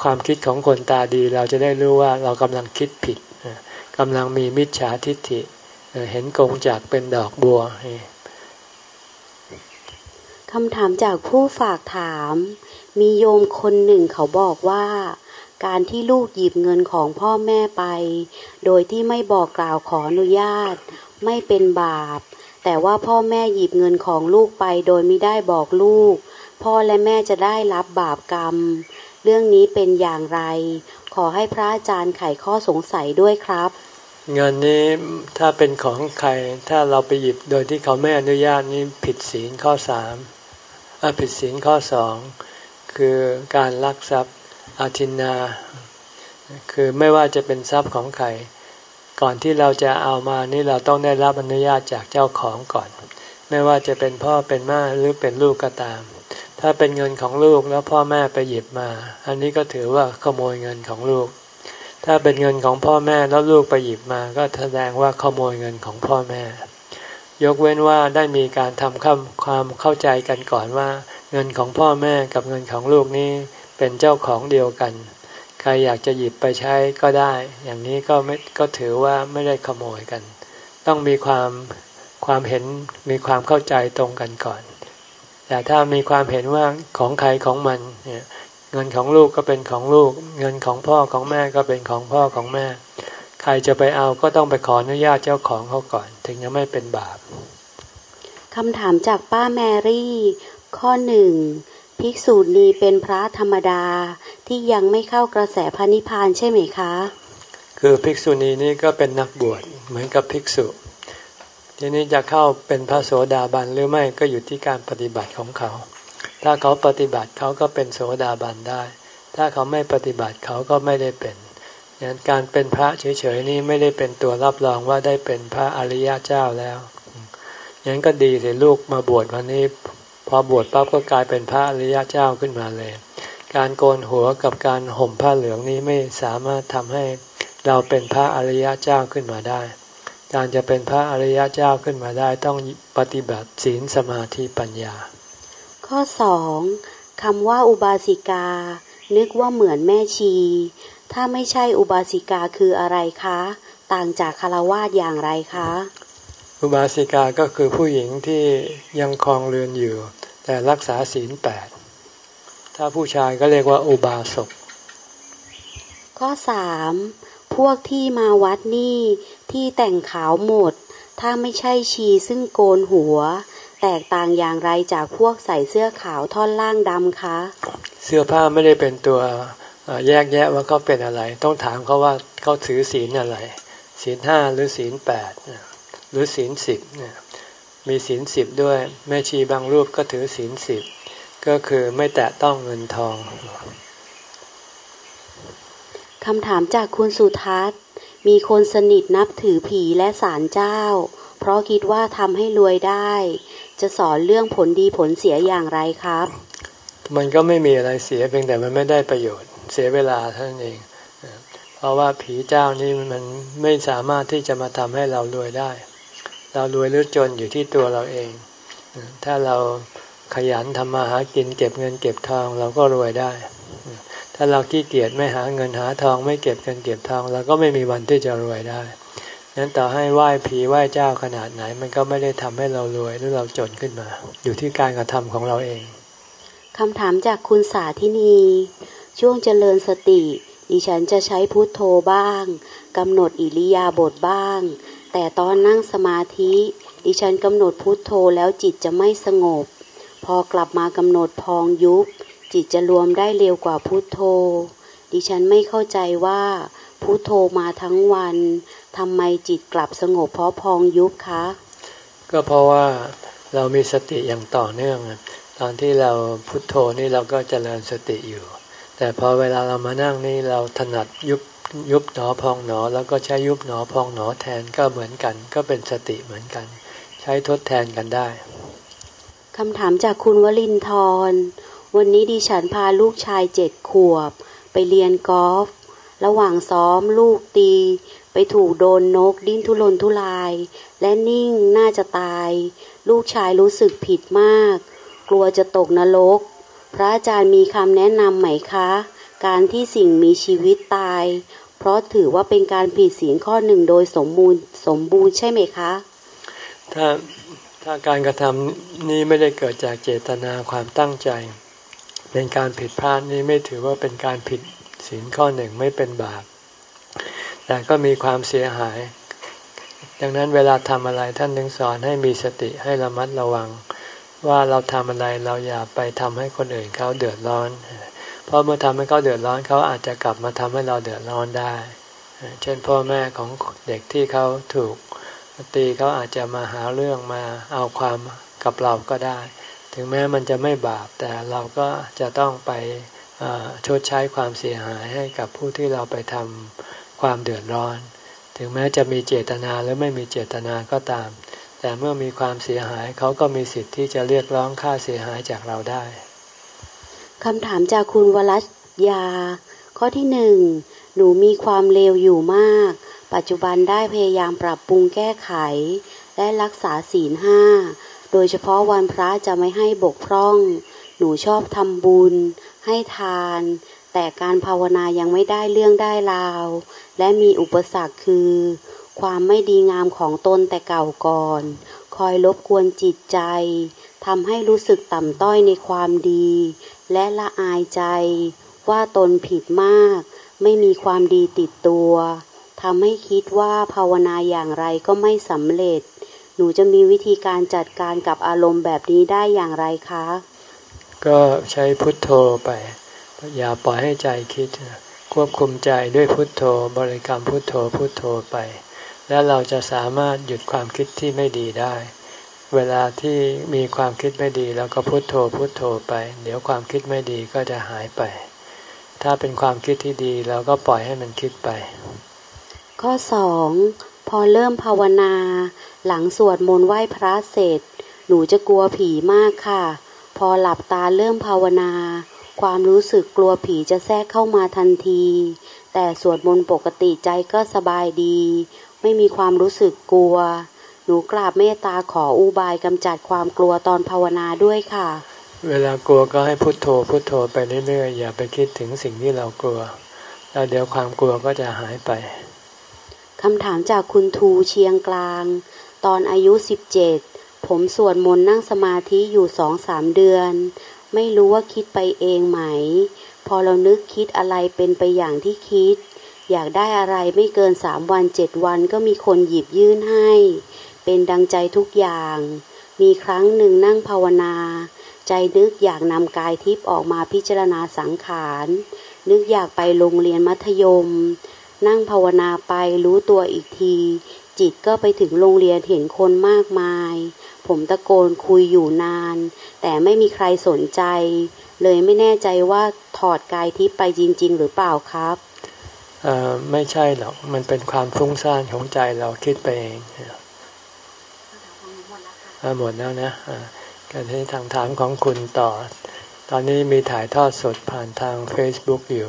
ความคิดของคนตาดี เราจะได้รู้ว่าเรากำลังคิดผิดกำลังมีมิจฉาทิฏฐิ เห็นกงจากเป็นดอกบัวคำถามจากผู้ฝากถาม มีโยมคนหนึ่งเขาบอกว่า การที่ลูกหยิบเงินของพ่อแม่ไป โดยที่ไม่บอกกล่าวขออนุญาต ไม่เป็นบาป แต่ว่าพ่อแม่หยิบเงินของลูกไปโดยไม่ได้บอกลูก พ่อและแม่จะได้รับบาปกรรม เรื่องนี้เป็นอย่างไร ขอให้พระอาจารย์ไขข้อสงสัยด้วยครับ เงินนี้ถ้าเป็นของใครถ้าเราไปหยิบโดยที่เขาไม่อนุญาตนี้ผิดศีลข้อสามผิดศีลข้อสองคือการลักทรัพย์อาทินนา คือไม่ว่าจะเป็นทรัพย์ของใครก่อนที่เราจะเอามานี่เราต้องได้รับอนุญาตจากเจ้าของก่อน ไม่ว่าจะเป็นพ่อเป็นแม่หรือเป็นลูกก็ตาม ถ้าเป็นเงินของลูกแล้วพ่อแม่ไปหยิบมา อันนี้ก็ถือว่าขโมยเงินของลูก ถ้าเป็นเงินของพ่อแม่แล้วลูกไปหยิบมาก็แสดงว่าขโมยเงินของพ่อแม่ ยกเว้นว่าได้มีการทำความเข้าใจกันก่อนว่า เงินของพ่อแม่กับเงินของลูกนี้เป็นเจ้าของเดียวกัน ใครอยากจะหยิบไปใช้ก็ได้ อย่างนี้ก็ไม่ก็ถือว่าไม่ได้ขโมยกัน ต้องมีความความเห็นมีความเข้าใจตรงกันก่อน แต่ถ้ามีความเห็นว่าของใครของมันเนี่ย เงินของลูกก็เป็นของลูก เงินของพ่อของแม่ก็เป็นของพ่อของแม่ ใครจะไปเอาก็ต้องไปขออนุญาตเจ้าของเขาก่อน ถึงจะไม่เป็นบาปคำถามจากป้าแมรี่ ข้อหนึ่งภิกษุณีเป็นพระธรรมดาที่ยังไม่เข้ากระแสพระนิพพานใช่ไหมคะ คือภิกษุณีนี่ก็เป็นนักบวชเหมือนกับภิกษุ ทีนี้จะเข้าเป็นพระโสดาบันหรือไม่ก็อยู่ที่การปฏิบัติของเขา ถ้าเขาปฏิบัติเขาก็เป็นโสดาบันได้ ถ้าเขาไม่ปฏิบัติเขาก็ไม่ได้เป็นอย่างการเป็นพระเฉยๆนี่ไม่ได้เป็นตัวรับรองว่าได้เป็นพระอริยเจ้าแล้วอย่างนั้นก็ดีสิลูกมาบวชวันนี้ พอบวชปั๊บก็กลายเป็นพระอริยเจ้าขึ้นมาเลย การโกนหัวกับการห่มผ้าเหลืองนี้ไม่สามารถทำให้เราเป็นพระอริยเจ้าขึ้นมาได้ การจะเป็นพระอริยเจ้าขึ้นมาได้ต้องปฏิบัติศีลสมาธิปัญญา ข้อสองคำว่าอุบาสิกา นึกว่าเหมือนแม่ชี ถ้าไม่ใช่อุบาสิกาคืออะไรคะ ต่างจากคารวาสอย่างไรคะ อุบาสิกาก็คือผู้หญิงที่ยังคลองเรือนอยู่ แต่รักษาศีลแปดถ้าผู้ชายก็เรียกว่าอุบาสก ข้อสามพวกที่มาวัดนี่ที่แต่งขาวหมด ถ้าไม่ใช่ชีซึ่งโกนหัว แตกต่างอย่างไรจากพวกใส่เสื้อขาวท่อนล่างดำคะ เสื้อผ้าไม่ได้เป็นตัวแยกแยะว่าเขาเป็นอะไร ต้องถามเขาว่าเขาถือศีลอะไร ศีลห้าหรือศีลแปดหรือศีลสิบเนี่ยมีศีลสิบด้วยแม่ชีบางรูปก็ถือศีลสิบก็คือไม่แตะต้องเงินทองคำถามจากคุณสุทัศน์ มีคนสนิทนับถือผีและสารเจ้า เพราะคิดว่าทำให้รวยได้ จะสอนเรื่องผลดีผลเสียอย่างไรครับ มันก็ไม่มีอะไรเสียเพียงแต่มันไม่ได้ประโยชน์เสียเวลาเท่านั้นเอง เพราะว่าผีเจ้านี่มันไม่สามารถที่จะมาทำให้เรารวยได้ เรารวยหรือจนอยู่ที่ตัวเราเอง ถ้าเราขยันทำมาหากินเก็บเงินเก็บทองเราก็รวยได้ ถ้าเราขี้เกียจไม่หาเงินหาทองไม่เก็บเงินเก็บทองเราก็ไม่มีวันที่จะรวยได้ นั้นต่อให้ไหว้ผีไหว้เจ้าขนาดไหน มันก็ไม่ได้ทำให้เรารวยหรือเราจนขึ้นมา อยู่ที่การกระทำของเราเองคำถามจากคุณสาธินี ช่วงเจริญสติ ดิฉันจะใช้พุทโธบ้างกำหนดอิริยาบถบ้าง แต่ตอนนั่งสมาธิ ดิฉันกำหนดพุทโธแล้วจิตจะไม่สงบ พอกลับมากำหนดพองยุบ จิตจะรวมได้เร็วกว่าพุทโธ ดิฉันไม่เข้าใจว่าพุทโธมาทั้งวัน ทำไมจิตกลับสงบเพราะพองยุบคะ ก็เพราะว่าเรามีสติอย่างต่อเนื่อง ตอนที่เราพุทโธนี่เราก็จเจริญสติอยู่ แต่พอเวลาเรามานั่งนี่เราถนัดยุบยุบหนอพองหนอ แล้วก็ใช้ยุบหนอพองหนอแทนก็เหมือนกัน ก็เป็นสติเหมือนกัน ใช้ทดแทนกันได้คำถามจากคุณวลินทร์วันนี้ดิฉันพาลูกชายเจ็ดขวบ ไปเรียนกอล์ฟระหว่างซ้อมลูกตีไป ถูกโดนนกดิ้นทุรนทุราย และนิ่งน่าจะตาย ลูกชายรู้สึกผิดมาก กลัวจะตกนรก พระอาจารย์มีคำแนะนำไหมคะ การที่สิ่งมีชีวิตตาย เพราะถือว่าเป็นการผิดศีลข้อหนึ่งโดยสมบูรณ์สมบูรณ์ใช่ไหมคะ ถ้าถ้าการกระทำนี้ไม่ได้เกิดจากเจตนาความตั้งใจ เป็นการผิดพลาดนี้ไม่ถือว่าเป็นการผิดศีลข้อหนึ่งไม่เป็นบาป แต่ก็มีความเสียหาย ดังนั้นเวลาทำอะไรท่านถึงสอนให้มีสติให้ระมัดระวัง ว่าเราทำอะไรเราอย่าไปทำให้คนอื่นเขาเดือดร้อน เพราะเมื่อทำให้เขาเดือดร้อนเขาอาจจะกลับมาทำให้เราเดือดร้อนได้ เช่นพ่อแม่ของเด็กที่เขาถูกตีเขาอาจจะมาหาเรื่องมาเอาความกับเราก็ได้ ถึงแม้มันจะไม่บาปแต่เราก็จะต้องไปชดใช้ความเสียหายให้กับผู้ที่เราไปทำ ความเดือดร้อน ถึงแม้จะมีเจตนาหรือไม่มีเจตนาก็ตาม แต่เมื่อมีความเสียหายเขาก็มีสิทธิ์ที่จะเรียกร้องค่าเสียหายจากเราได้คำถามจากคุณวรัชยา ข้อที่หนึ่งหนูมีความเลวอยู่มาก ปัจจุบันได้พยายามปรับปรุงแก้ไข และรักษาศีลห้าโดยเฉพาะวันพระจะไม่ให้บกพร่อง หนูชอบทำบุญ ให้ทาน แต่การภาวนายังไม่ได้เรื่องได้ราว และมีอุปสรรคคือ ความไม่ดีงามของตนแต่เก่าก่อน คอยรบกวนจิตใจทำให้รู้สึกต่ำต้อยในความดี และละอายใจ ว่าตนผิดมาก ไม่มีความดีติดตัวทำให้คิดว่าภาวนาอย่างไรก็ไม่สำเร็จ หนูจะมีวิธีการจัดการกับอารมณ์แบบนี้ได้อย่างไรคะ ก็ใช้พุทโธไป อย่าปล่อยให้ใจคิด ควบคุมใจด้วยพุทโธบริกรรมพุทโธพุทโธไป แล้วเราจะสามารถหยุดความคิดที่ไม่ดีได้ เวลาที่มีความคิดไม่ดีแล้วก็พุทโธพุทโธไป เดี๋ยวความคิดไม่ดีก็จะหายไป ถ้าเป็นความคิดที่ดีเราก็ปล่อยให้มันคิดไป ข้อสองพอเริ่มภาวนา หลังสวดมนต์ไหว้พระเสร็จ หนูจะกลัวผีมากค่ะ พอหลับตาเริ่มภาวนา ความรู้สึกกลัวผีจะแทรกเข้ามาทันที แต่สวดมนต์ปกติใจก็สบายดี ไม่มีความรู้สึกกลัว หนูกราบเมตตาขออุบายกำจัดความกลัวตอนภาวนาด้วยค่ะ เวลากลัวก็ให้พุโทโธพุโทโธไปเรื่อยๆ อย่าไปคิดถึงสิ่งที่เรากลัว แล้วเดี๋ยวความกลัวก็จะหายไปคำถามจากคุณทูเชียงกลาง ตอนอายุสิบเจ็ดผมสวดมนต์นั่งสมาธิอยู่สองสามเดือน ไม่รู้ว่าคิดไปเองไหม พอเรานึกคิดอะไรเป็นไปอย่างที่คิด อยากได้อะไรไม่เกินสามวันเจ็ดวันก็มีคนหยิบยื่นให้ เป็นดังใจทุกอย่าง มีครั้งหนึ่งนั่งภาวนา ใจนึกอยากนำกายทิพย์ออกมาพิจารณาสังขาร นึกอยากไปโรงเรียนมัธยม นั่งภาวนาไปรู้ตัวอีกที จิตก็ไปถึงโรงเรียนเห็นคนมากมาย ผมตะโกนคุยอยู่นาน แต่ไม่มีใครสนใจ เลยไม่แน่ใจว่าถอดกายทิพย์ไปจริง ๆ หรือเปล่าครับเอ่อไม่ใช่หรอก มันเป็นความฟุ้งซ่านของใจเราคิดไปเองอ่าหมดแล้วนะอ่าการที่ทางถามของคุณต่อ ตอนนี้มีถ่ายทอดสดผ่านทาง Facebook อยู่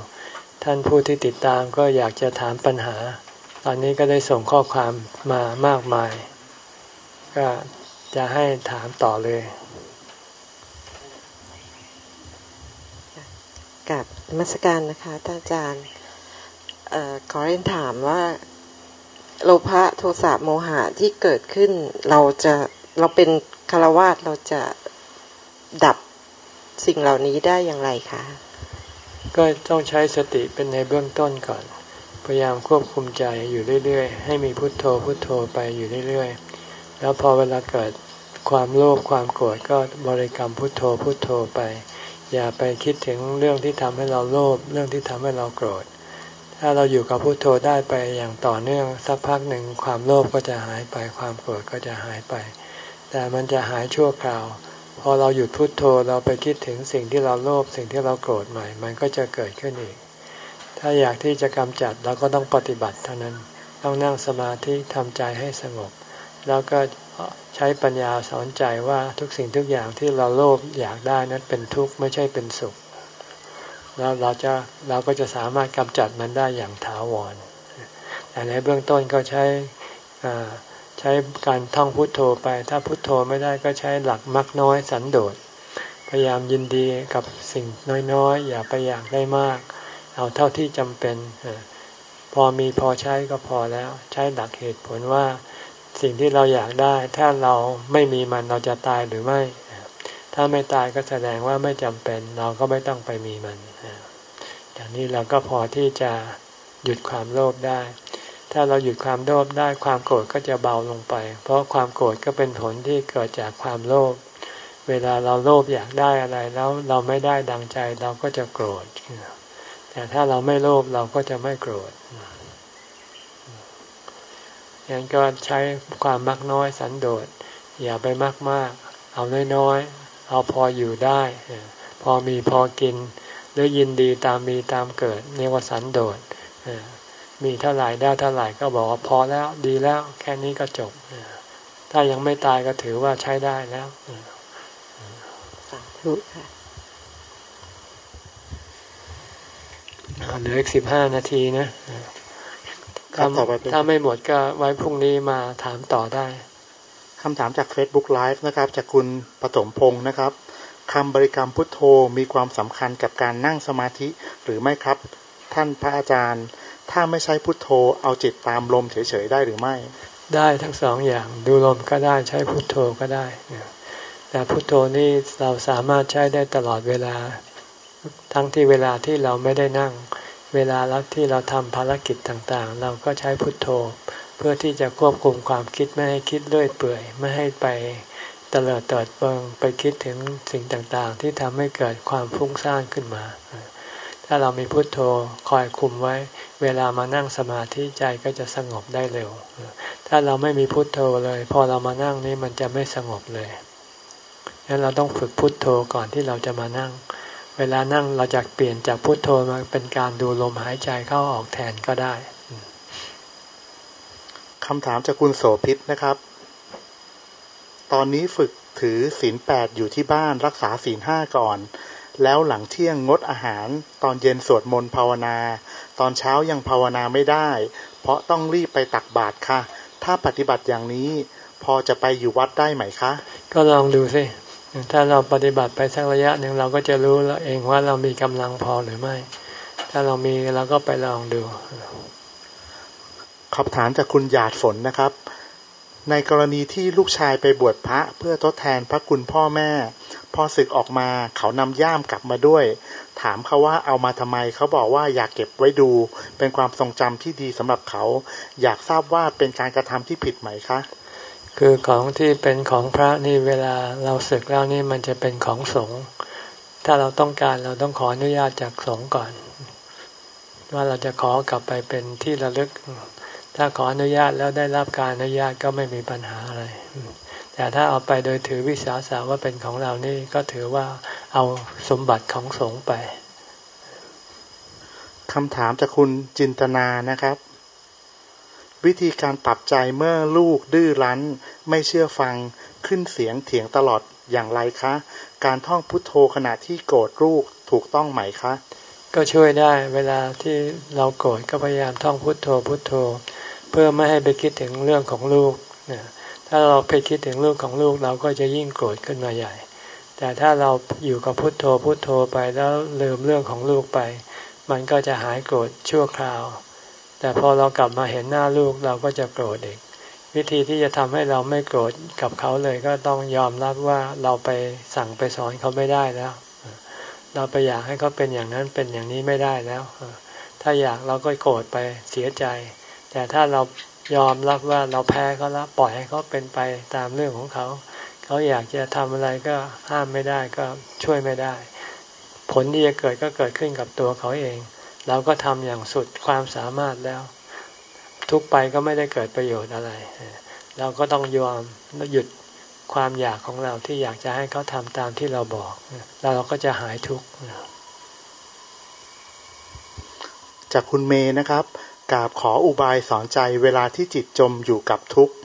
ท่านผู้ที่ติดตามก็อยากจะถามปัญหา ตอนนี้ก็ได้ส่งข้อความมามากมาย ก็จะให้ถามต่อเลย กับมัสการนะคะท่านอาจารย์ออขอเรียนถามว่าโลภะโทสะโมหะที่เกิดขึ้น เราจะเราเป็นคารวาสเราจะดับสิ่งเหล่านี้ได้อย่างไรคะ ก็ต้องใช้สติเป็นในเบื้องต้นก่อน พยายามควบคุมใจอยู่เรื่อยๆ ให้มีพุทโธพุทโธไปอยู่เรื่อยๆ แล้วพอเวลาเกิดความโลภความโกรธก็บริกรรมพุทโธพุทโธไป อย่าไปคิดถึงเรื่องที่ทำให้เราโลภเรื่องที่ทำให้เราโกรธ ถ้าเราอยู่กับพุทโธได้ไปอย่างต่อเนื่องสักพักหนึ่งความโลภก็จะหายไปความโกรธก็จะหายไป แต่มันจะหายชั่วคราว พอเราหยุดพุทโธเราไปคิดถึงสิ่งที่เราโลภสิ่งที่เราโกรธใหม่ มันก็จะเกิดขึ้นอีก ถ้าอยากที่จะกำจัดเราก็ต้องปฏิบัติเท่านั้น ต้องนั่งสมาธิทำใจให้สงบ แล้วก็ ใช้ปัญญาสอนใจว่าทุกสิ่งทุกอย่างที่เราโลภอยากได้นั้นเป็นทุกข์ไม่ใช่เป็นสุข แล้วเราจะเราก็จะสามารถกำจัดมันได้อย่างถาวรแต่ในเบื้องต้นก็ใช้ใช้การท่องพุทโธไป ถ้าพุทโธไม่ได้ก็ใช้หลักมักน้อยสันโดษพยายามยินดีกับสิ่งน้อยๆ อย่าไปอยากได้มาก เอาเท่าที่จำเป็น พอมีพอใช้ก็พอแล้ว ใช้หลักเหตุผลว่า สิ่งที่เราอยากได้ ถ้าเราไม่มีมันเราจะตายหรือไม่ ถ้าไม่ตายก็แสดงว่าไม่จำเป็น เราก็ไม่ต้องไปมีมันอย่างนี้เราก็พอที่จะหยุดความโลภได้ ถ้าเราหยุดความโลภได้ความโกรธก็จะเบาลงไป เพราะความโกรธก็เป็นผลที่เกิดจากความโลภ เวลาเราโลภอยากได้อะไรแล้วเราไม่ได้ดังใจเราก็จะโกรธ แต่ถ้าเราไม่โลภเราก็จะไม่โกรธ งั้นก็ใช้ความมักน้อยสันโดษ อย่าไปมากมาก เอาน้อยๆ เอาพออยู่ได้ พอมีพอกิน หรือยินดีตามมีตามเกิดเรียกว่าสันโดษ มีเท่าไหร่ได้เท่าไหร่ก็บอกว่าพอแล้วดีแล้วแค่นี้ก็จบ ถ้ายังไม่ตายก็ถือว่าใช้ได้แล้วสาธุค่ะเหลืออีกสิบห้านาทีนะ ถ้าถ้าไม่หมดก็ไว้พรุ่งนี้มาถามต่อได้คำถามจาก Facebook Live นะครับ จากคุณปฐมพงศ์นะครับคำบริกรรมพุทโธมีความสำคัญกับการนั่งสมาธิหรือไม่ครับ ท่านพระอาจารย์ ถ้าไม่ใช้พุทโธเอาจิตตามลมเฉยๆได้หรือไม่ ได้ทั้งสองอย่างดูลมก็ได้ใช้พุทโธก็ได้ แต่พุทโธนี่เราสามารถใช้ได้ตลอดเวลา ทั้งที่เวลาที่เราไม่ได้นั่ง เวลาที่เราทำภารกิจต่างๆ เราก็ใช้พุทโธ เพื่อที่จะควบคุมความคิดไม่ให้คิดเลื่อยเปื่อย ไม่ให้ไปตลอดเติดเบิงไปคิดถึงสิ่งต่างๆ ที่ทำให้เกิดความฟุ้งซ่านขึ้นมา ถ้าเรามีพุทโธคอยคุมไว้ เวลามานั่งสมาธิใจก็จะสงบได้เร็ว ถ้าเราไม่มีพุทโธเลย พอเรามานั่งนี้มันจะไม่สงบเลยงั้นเราต้องฝึกพุทโธก่อนที่เราจะมานั่ง เวลานั่งเราจะเปลี่ยนจากพุทโธมาเป็นการดูลมหายใจเข้าออกแทนก็ได้คำถามจากคุณโสพิษนะครับ ตอนนี้ฝึกถือศีลแปดอยู่ที่บ้านรักษาศีลห้าก่อน แล้วหลังเที่ยงงดอาหาร ตอนเย็นสวดมนต์ภาวนา ตอนเช้ายังภาวนาไม่ได้ เพราะต้องรีบไปตักบาตรค่ะ ถ้าปฏิบัติอย่างนี้พอจะไปอยู่วัดได้ไหมคะ ก็ลองดูสิ ถ้าเราปฏิบัติไปสักระยะหนึ่งเราก็จะรู้แล้วเองว่าเรามีกำลังพอหรือไม่ ถ้าเรามีเราก็ไปลองดูขอบถามจากคุณหยาดฝนนะครับ ในกรณีที่ลูกชายไปบวชพระเพื่อทดแทนพระคุณพ่อแม่ พอศึกออกมาเขานำย่ามกลับมาด้วย ถามเขาว่าเอามาทำไมเขาบอกว่าอยากเก็บไว้ดู เป็นความทรงจำที่ดีสำหรับเขา อยากทราบว่าเป็นการกระทำที่ผิดไหมคะ คือของที่เป็นของพระนี่เวลาเราศึกแล้วนี่มันจะเป็นของสงฆ์ถ้าเราต้องการเราต้องขออนุญาตจากสงฆ์ก่อน ว่าเราจะขอกลับไปเป็นที่ระลึก ถ้าขออนุญาตแล้วได้รับการอนุญาตก็ไม่มีปัญหาอะไร แต่ถ้าเอาไปโดยถือวิสาสะว่าเป็นของเรานี่ก็ถือว่าเอาสมบัติของสงฆ์ไปคำถามจากคุณจินตนานะครับ วิธีการปรับใจเมื่อลูกดื้อรั้น ไม่เชื่อฟังขึ้นเสียงเถียงตลอดอย่างไรคะ การท่องพุทโธขณะที่โกรธลูกถูกต้องไหมคะ ก็ช่วยได้เวลาที่เราโกรธก็พยายามท่องพุทโธพุทโธ เพื่อไม่ให้ไปคิดถึงเรื่องของลูกถ้าเราไปคิดถึงลูกของลูกเราก็จะยิ่งโกรธขึ้นมาใหญ่ แต่ถ้าเราอยู่กับพุทโธพุทโธไปแล้วลืมเรื่องของลูกไป มันก็จะหายโกรธชั่วคราว แต่พอเรากลับมาเห็นหน้าลูกเราก็จะโกรธเองวิธีที่จะทำให้เราไม่โกรธกับเขาเลยก็ต้องยอมรับว่าเราไปสั่งไปสอนเขาไม่ได้แล้ว เราไปอยากให้เขาเป็นอย่างนั้นเป็นอย่างนี้ไม่ได้แล้ว ถ้าอยากเราก็โกรธไปเสียใจ แต่ถ้าเรายอมรับว่าเราแพ้เขาแล้วปล่อยให้เขาเป็นไปตามเรื่องของเขา เขาอยากจะทำอะไรก็ห้ามไม่ได้ก็ช่วยไม่ได้ ผลที่จะเกิดก็เกิดขึ้นกับตัวเขาเอง เราก็ทำอย่างสุดความสามารถแล้ว ทุกไปก็ไม่ได้เกิดประโยชน์อะไร เราก็ต้องยอมหยุดความอยากของเราที่อยากจะให้เขาทำตามที่เราบอกแล้วเราก็จะหายทุกข์จากคุณเมย์นะครับกราบขออุบายสอนใจเวลาที่จิตจมอยู่กับทุกข์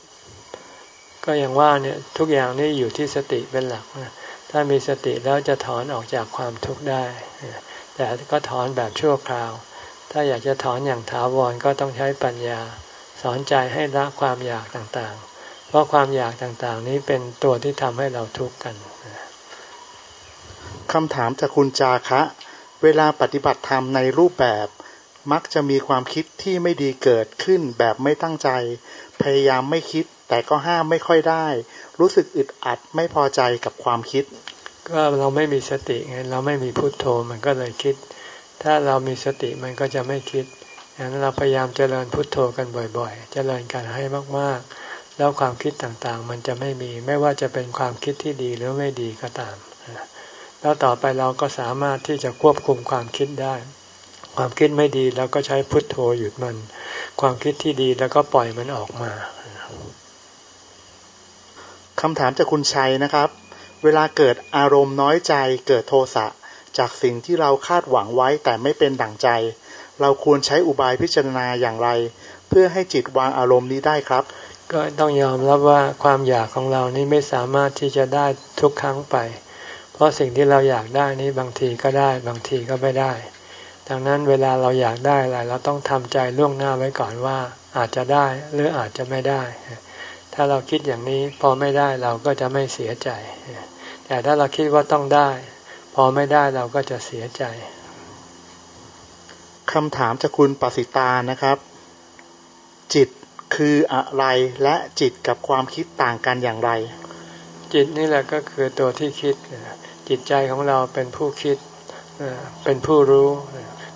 ก็อย่างว่าเนี่ยทุกอย่างนี่อยู่ที่สติเป็นหลักนะถ้ามีสติแล้วจะถอนออกจากความทุกข์ได้ แต่ก็ถอนแบบชั่วคราว ถ้าอยากจะถอนอย่างถาวรก็ต้องใช้ปัญญา สอนใจให้ละความอยากต่างๆ เพราะความอยากต่างๆ นี้เป็นตัวที่ทำให้เราทุกข์กันคำถามจากคุณจาคะ เวลาปฏิบัติธรรมในรูปแบบ มักจะมีความคิดที่ไม่ดีเกิดขึ้นแบบไม่ตั้งใจ พยายามไม่คิดแต่ก็ห้ามไม่ค่อยได้ รู้สึกอึดอัดไม่พอใจกับความคิด ก็เราไม่มีสติไงเราไม่มีพุโทโธมันก็เลยคิด ถ้าเรามีสติมันก็จะไม่คิดอย่างนั้นเราพยายามเจริญพุทโธกันบ่อย ๆ เจริญกันให้มากๆ แล้วความคิดต่างๆ มันจะไม่มีไม่ว่าจะเป็นความคิดที่ดีหรือไม่ดีก็ตาม แล้วต่อไปเราก็สามารถที่จะควบคุมความคิดได้ ความคิดไม่ดีแล้วก็ใช้พุทโธหยุดมัน ความคิดที่ดีแล้วก็ปล่อยมันออกมาคำถามจากคุณชัยนะครับ เวลาเกิดอารมณ์น้อยใจเกิดโทสะจากสิ่งที่เราคาดหวังไว้แต่ไม่เป็นดั่งใจ เราควรใช้อุบายพิจารณาอย่างไร เพื่อให้จิตวางอารมณ์นี้ได้ครับ ก็ต้องยอมรับว่าความอยากของเรานี่ไม่สามารถที่จะได้ทุกครั้งไป เพราะสิ่งที่เราอยากได้นี้บางทีก็ได้ บางทีก็ไม่ได้ ดังนั้นเวลาเราอยากได้อะไรเราต้องทำใจล่วงหน้าไว้ก่อนว่าอาจจะได้หรืออาจจะไม่ได้ ถ้าเราคิดอย่างนี้พอไม่ได้เราก็จะไม่เสียใจ แต่ถ้าเราคิดว่าต้องได้ พอไม่ได้เราก็จะเสียใจคำถามจากคุณปสิตานะครับ จิตคืออะไรและจิตกับความคิดต่างกันอย่างไรจจิตนี่แหละก็คือตัวที่คิด จิตใจของเราเป็นผู้คิดเป็นผู้รู้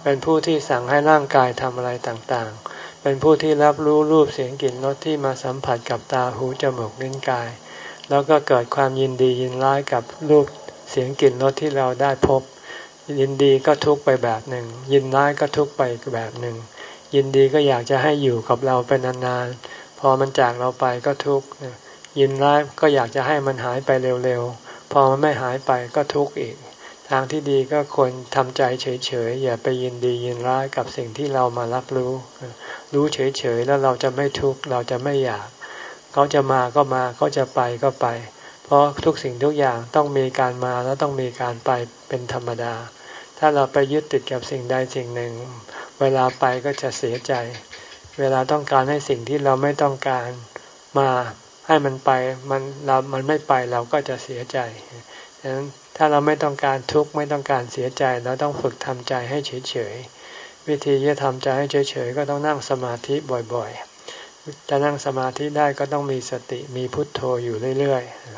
เป็นผู้ที่สั่งให้ร่างกายทำอะไรต่างๆ เป็นผู้ที่รับรู้รูปเสียงกลิ่นรสที่มาสัมผัสกับตาหูจมูกลิ้นกาย แล้วก็เกิดความยินดียินร้ายกับรูปเสียงกลิ่นรสที่เราได้พบ ยินดีก็ทุกไปแบบหนึ่ง ยินร้ายก็ทุกไปแบบหนึ่ง ยินดีก็อยากจะให้อยู่กับเราเป็นนานๆ พอมันจากเราไปก็ทุกข์ยินร้ายก็อยากจะให้มันหายไปเร็วๆ พอมันไม่หายไปก็ทุกข์อีก ทางที่ดีก็ควรทำใจเฉยๆ อย่าไปยินดียินร้ายกับสิ่งที่เรามารับรู้ รู้เฉยๆ แล้วเราจะไม่ทุกข์ เราจะไม่อยาก เขาจะมาก็มาเขาจะไปก็ไป เพราะทุกสิ่งทุกอย่างต้องมีการมาแล้วต้องมีการไปเป็นธรรมดา ถ้าเราไปยึดติดกับสิ่งใดสิ่งหนึ่ง เวลาไปก็จะเสียใจ เวลาต้องการให้สิ่งที่เราไม่ต้องการมาให้มันไปมันเรามันไม่ไปเราก็จะเสียใจดังนั้นถ้าเราไม่ต้องการทุกข์ไม่ต้องการเสียใจเราต้องฝึกทำใจให้เฉยๆวิธีจะทำใจให้เฉยๆก็ต้องนั่งสมาธิบ่อยๆ จะนั่งสมาธิได้ก็ต้องมีสติมีพุทโธอยู่เรื่อยๆ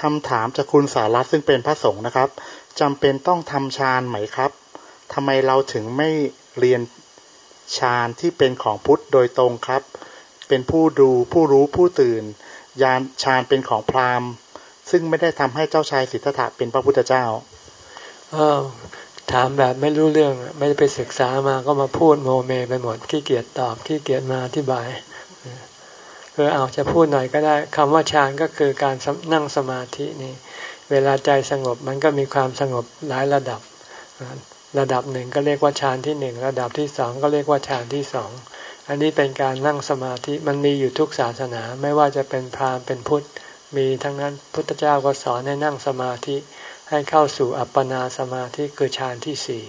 คำถามจากคุณสารัตซึ่งเป็นพระสงฆ์นะครับจำเป็นต้องทำฌานไหมครับทำไมเราถึงไม่เรียนฌานที่เป็นของพุทธโดยตรงครับ เป็นผู้ดูผู้รู้ผู้ตื่นยานฌานเป็นของพราหมณ์ ซึ่งไม่ได้ทำให้เจ้าชายสิทธัตถะเป็นพระพุทธเจ้าอ ถามแบบไม่รู้เรื่องไม่ได้ไปศึกษามาก็มาพูดโมเมไปหมดขี้เกียจตอบขี้เกียจมาอธิบายเออเอาจะพูดหน่อยก็ได้คำว่าฌานก็คือการนั่งสมาธินี่เวลาใจสงบมันก็มีความสงบหลายระดับ ระดับหนึ่งก็เรียกว่าฌานที่หนึ่งระดับที่สองก็เรียกว่าฌานที่สองอันนี้เป็นการนั่งสมาธิมันมีอยู่ทุกศาสนา ไม่ว่าจะเป็นพราหมณ์เป็นพุทธมีทั้งนั้นพุทธเจ้าก็สอนให้นั่งสมาธิ ให้เข้าสู่อัปปนาสมาธิคือฌานที่สี่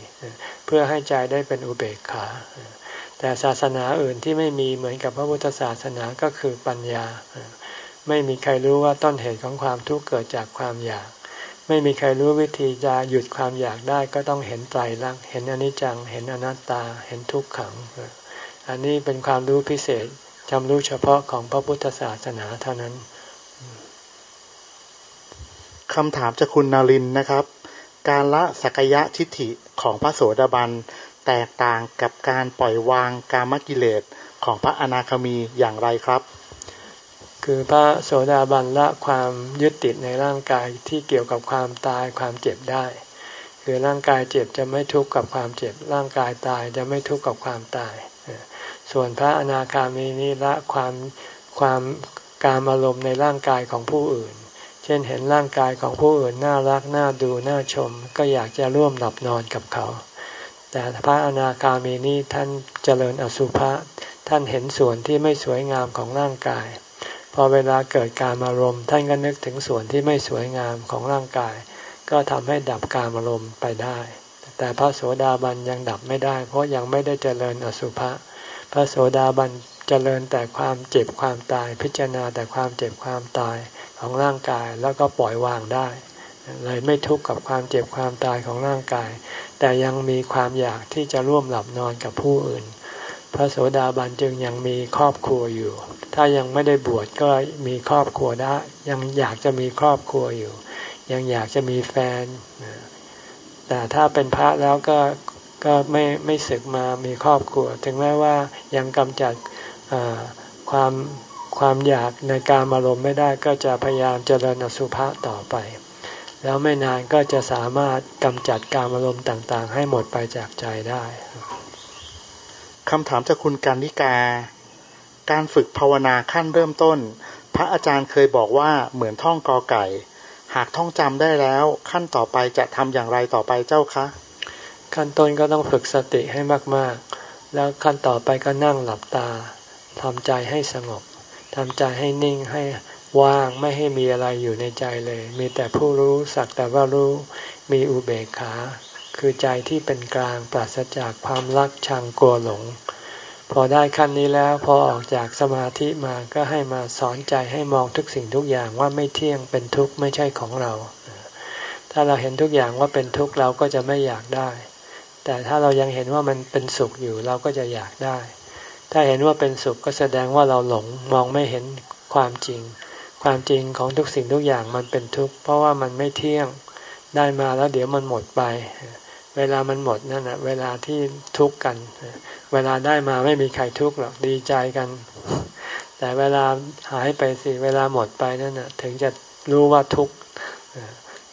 เพื่อให้ใจได้เป็นอุเบกขา แต่ศาสนาอื่นที่ไม่มีเหมือนกับพระพุทธศาสนาก็คือปัญญา ไม่มีใครรู้ว่าต้นเหตุของความทุกข์เกิดจากความอยาก ไม่มีใครรู้วิธีจะหยุดความอยากได้ก็ต้องเห็นไตรลักษณ์เห็นอนิจจัง เห็นอนัตตา เห็นทุกขัง อันนี้เป็นความรู้พิเศษจำรู้เฉพาะของพระพุทธศาสนาเท่านั้น คำถามจากคุณนารินนะครับ การละสักยะทิฏฐิของพระโสดาบันแตกต่างกับการปล่อยวางกามกิเลสของพระอนาคามีอย่างไรครับ คือพระโสดาบันละความยึดติดในร่างกายที่เกี่ยวกับความตายความเจ็บได้ คือร่างกายเจ็บจะไม่ทุกข์กับความเจ็บ ร่างกายตายจะไม่ทุกข์กับความตาย ส่วนพระอนาคามีนี้ละความความการอารมณ์ในร่างกายของผู้อื่น เช่นเห็นร่างกายของผู้อื่นน่ารักน่าดูน่าชม ก็อยากจะร่วมหลับนอนกับเขา แต่พระอนาคามีนี้ท่านเจริญอสุภะท่านเห็นส่วนที่ไม่สวยงามของร่างกาย พอเวลาเกิดการอารมณ์ ท่านก็นึกถึงส่วนที่ไม่สวยงามของร่างกาย ก็ทำให้ดับการอารมณ์ไปได้ แต่พระโสดาบันยังดับไม่ได้ เพราะยังไม่ได้เจริญอสุภะพระโสดาบัน เจริญแต่ความเจ็บความตาย พิจารณาแต่ความเจ็บความตายของร่างกายแล้วก็ปล่อยวางได้เลยไม่ทุกข์กับความเจ็บความตายของร่างกาย แต่ยังมีความอยากที่จะร่วมหลับนอนกับผู้อื่น พระโสดาบันจึงยังมีครอบครัวอยู่ ถ้ายังไม่ได้บวชก็มีครอบครัวได้ ยังอยากจะมีครอบครัวอยู่ ยังอยากจะมีแฟน แต่ถ้าเป็นพระแล้วก็ก็ไม่ไม่ศึกมามีครอบครัว ถึงแม้ว่ายังกำจัด ความความอยากในการอารมณ์ไม่ได้ก็จะพยายามเจริญอสุภะต่อไป แล้วไม่นานก็จะสามารถกำจัดการอารมณ์ต่างๆ ให้หมดไปจากใจได้คำถามจากคุณการนิกา การฝึกภาวนาขั้นเริ่มต้น พระอาจารย์เคยบอกว่าเหมือนท่องกอไก่ หากท่องจำได้แล้วขั้นต่อไปจะทำอย่างไรต่อไปเจ้าคะ ขั้นต้นก็ต้องฝึกสติให้มากๆ แล้วขั้นต่อไปก็นั่งหลับตา ทำใจให้สงบทำใจให้นิ่งให้ว่างไม่ให้มีอะไรอยู่ในใจเลย มีแต่ผู้รู้สักแต่ว่ารู้มีอุเบกขา คือใจที่เป็นกลางปราศจากความรักชังกลัวหลง พอได้ขั้นนี้แล้วพอออกจากสมาธิมาก็ให้มาสอนใจให้มองทุกสิ่งทุกอย่างว่าไม่เที่ยงเป็นทุกข์ไม่ใช่ของเรา ถ้าเราเห็นทุกอย่างว่าเป็นทุกข์เราก็จะไม่อยากได้ แต่ถ้าเรายังเห็นว่ามันเป็นสุขอยู่เราก็จะอยากได้ ถ้าเห็นว่าเป็นสุขก็แสดงว่าเราหลงมองไม่เห็นความจริง ความจริงของทุกสิ่งทุกอย่างมันเป็นทุกข์เพราะว่ามันไม่เที่ยงได้มาแล้วเดี๋ยวมันหมดไป เวลามันหมดนั่นแหะเวลาที่ทุกข์กัน เวลาได้มาไม่มีใครทุกข์หรอกดีใจกัน แต่เวลาหายไปสิเวลาหมดไปนั่นนะถึงจะรู้ว่าทุกข์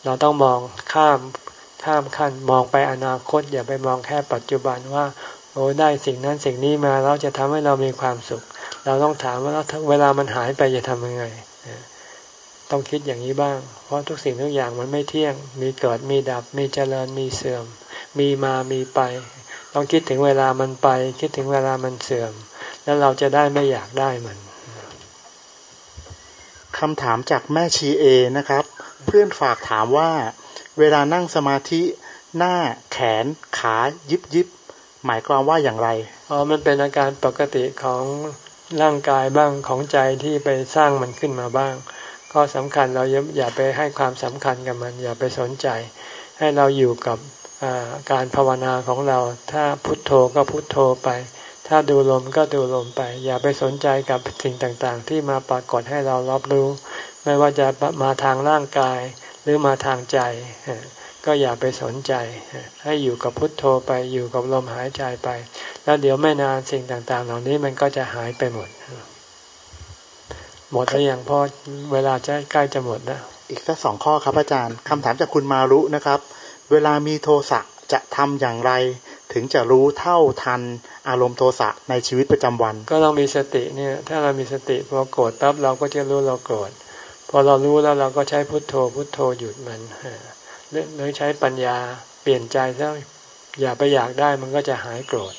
เราต้องมองข้ามข้ามขั้นมองไปอนาคต อย่าไปมองแค่ปัจจุบันว่า โอ้ได้สิ่งนั้นสิ่งนี้มาแล้วจะทำให้เรามีความสุข เราต้องถามว่าแล้วเวลามันหายไปจะทำยังไงต้องคิดอย่างนี้บ้าง เพราะทุกสิ่งทุกอย่างมันไม่เที่ยง มีเกิดมีดับ มีเจริญมีเสื่อม มีมามีไป ต้องคิดถึงเวลามันไป คิดถึงเวลามันเสื่อม แล้วเราจะได้ไม่อยากได้มันคำถามจากแม่ชีเอนะครับ เพื่อนฝากถามว่า เวลานั่งสมาธิหน้าแขนขายิบยิบ หมายความว่าอย่างไรอ๋อมันเป็นอาการปกติของร่างกายบ้างของใจที่ไปสร้างมันขึ้นมาบ้าง ก็สำคัญเราอย่าไปให้ความสำคัญกับมัน อย่าไปสนใจ ให้เราอยู่กับการภาวนาของเรา ถ้าพุทโธก็พุทโธไป ถ้าดูลมก็ดูลมไป อย่าไปสนใจกับสิ่งต่างๆ ที่มาปรากฏให้เรารับรู้ ไม่ว่าจะมาทางร่างกายหรือมาทางใจ ก็อย่าไปสนใจ ให้อยู่กับพุทโธไปอยู่กับลมหายใจไป แล้วเดี๋ยวไม่นานสิ่งต่างๆ เหล่านี้มันก็จะหายไปหมด หมดแล้วยังพอเวลาจะใกล้จะหมดนะอีกสักสองข้อครับอาจารย์คำถามจากคุณมารุนะครับ เวลามีโทสะจะทำอย่างไรถึงจะรู้เท่าทันอารมณ์โทสะในชีวิตประจำวัน ก็ต้องมีสติเนี่ยถ้าเรามีสติพอโกรธปั๊บเราก็จะรู้เราโกรธพอเรารู้แล้วเราก็ใช้พุทโธพุทโธหยุดมัน หรือใช้ปัญญาเปลี่ยนใจซะอย่าไปอยากได้มันก็จะหายโกรธ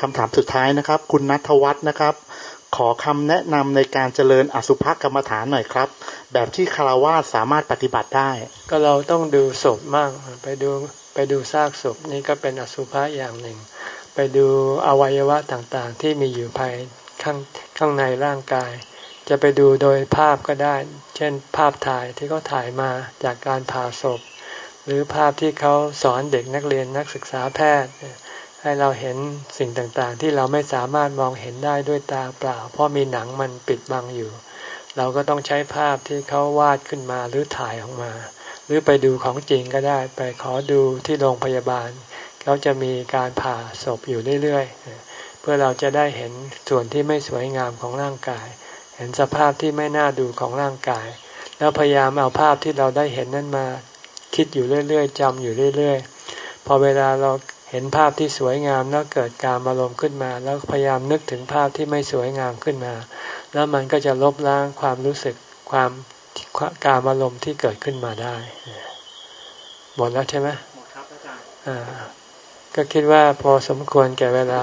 คำถามสุดท้ายนะครับ คุณนัทวัฒน์นะครับ ขอคำแนะนำในการเจริญอสุภกรรมฐานหน่อยครับ แบบที่คารวาสสามารถปฏิบัติได้ ก็เราต้องดูศพมากไปดูไปดูซากศพนี่ก็เป็นอสุภะอย่างหนึ่ง ไปดูอวัยวะต่างๆ ที่มีอยู่ภายข้างข้างในร่างกาย จะไปดูโดยภาพก็ได้ เช่น ภาพถ่ายที่เขาถ่ายมาจากการผ่าศพ หรือภาพที่เขาสอนเด็กนักเรียนนักศึกษาแพทย์ ให้เราเห็นสิ่งต่างๆ ที่เราไม่สามารถมองเห็นได้ด้วยตาเปล่า เพราะมีหนังมันปิดบังอยู่ เราก็ต้องใช้ภาพที่เขาวาดขึ้นมาหรือถ่ายออกมา หรือไปดูของจริงก็ได้ ไปขอดูที่โรงพยาบาลเขาจะมีการผ่าศพอยู่เรื่อยๆเพื่อเราจะได้เห็นส่วนที่ไม่สวยงามของร่างกาย เห็นสภาพที่ไม่น่าดูของร่างกาย แล้วพยายามเอาภาพที่เราได้เห็นนั้นมา คิดอยู่เรื่อยๆจำอยู่เรื่อยๆ พอเวลาเราเห็นภาพที่สวยงามแล้วเกิดการอารมณ์ขึ้นมา แล้วพยายามนึกถึงภาพที่ไม่สวยงามขึ้นมา แล้วมันก็จะลบล้างความรู้สึกความการอารมณ์ที่เกิดขึ้นมาได้หมดแล้วใช่ไหมหมดครับอาจารย์ก็คิดว่าพอสมควรแก่เวลา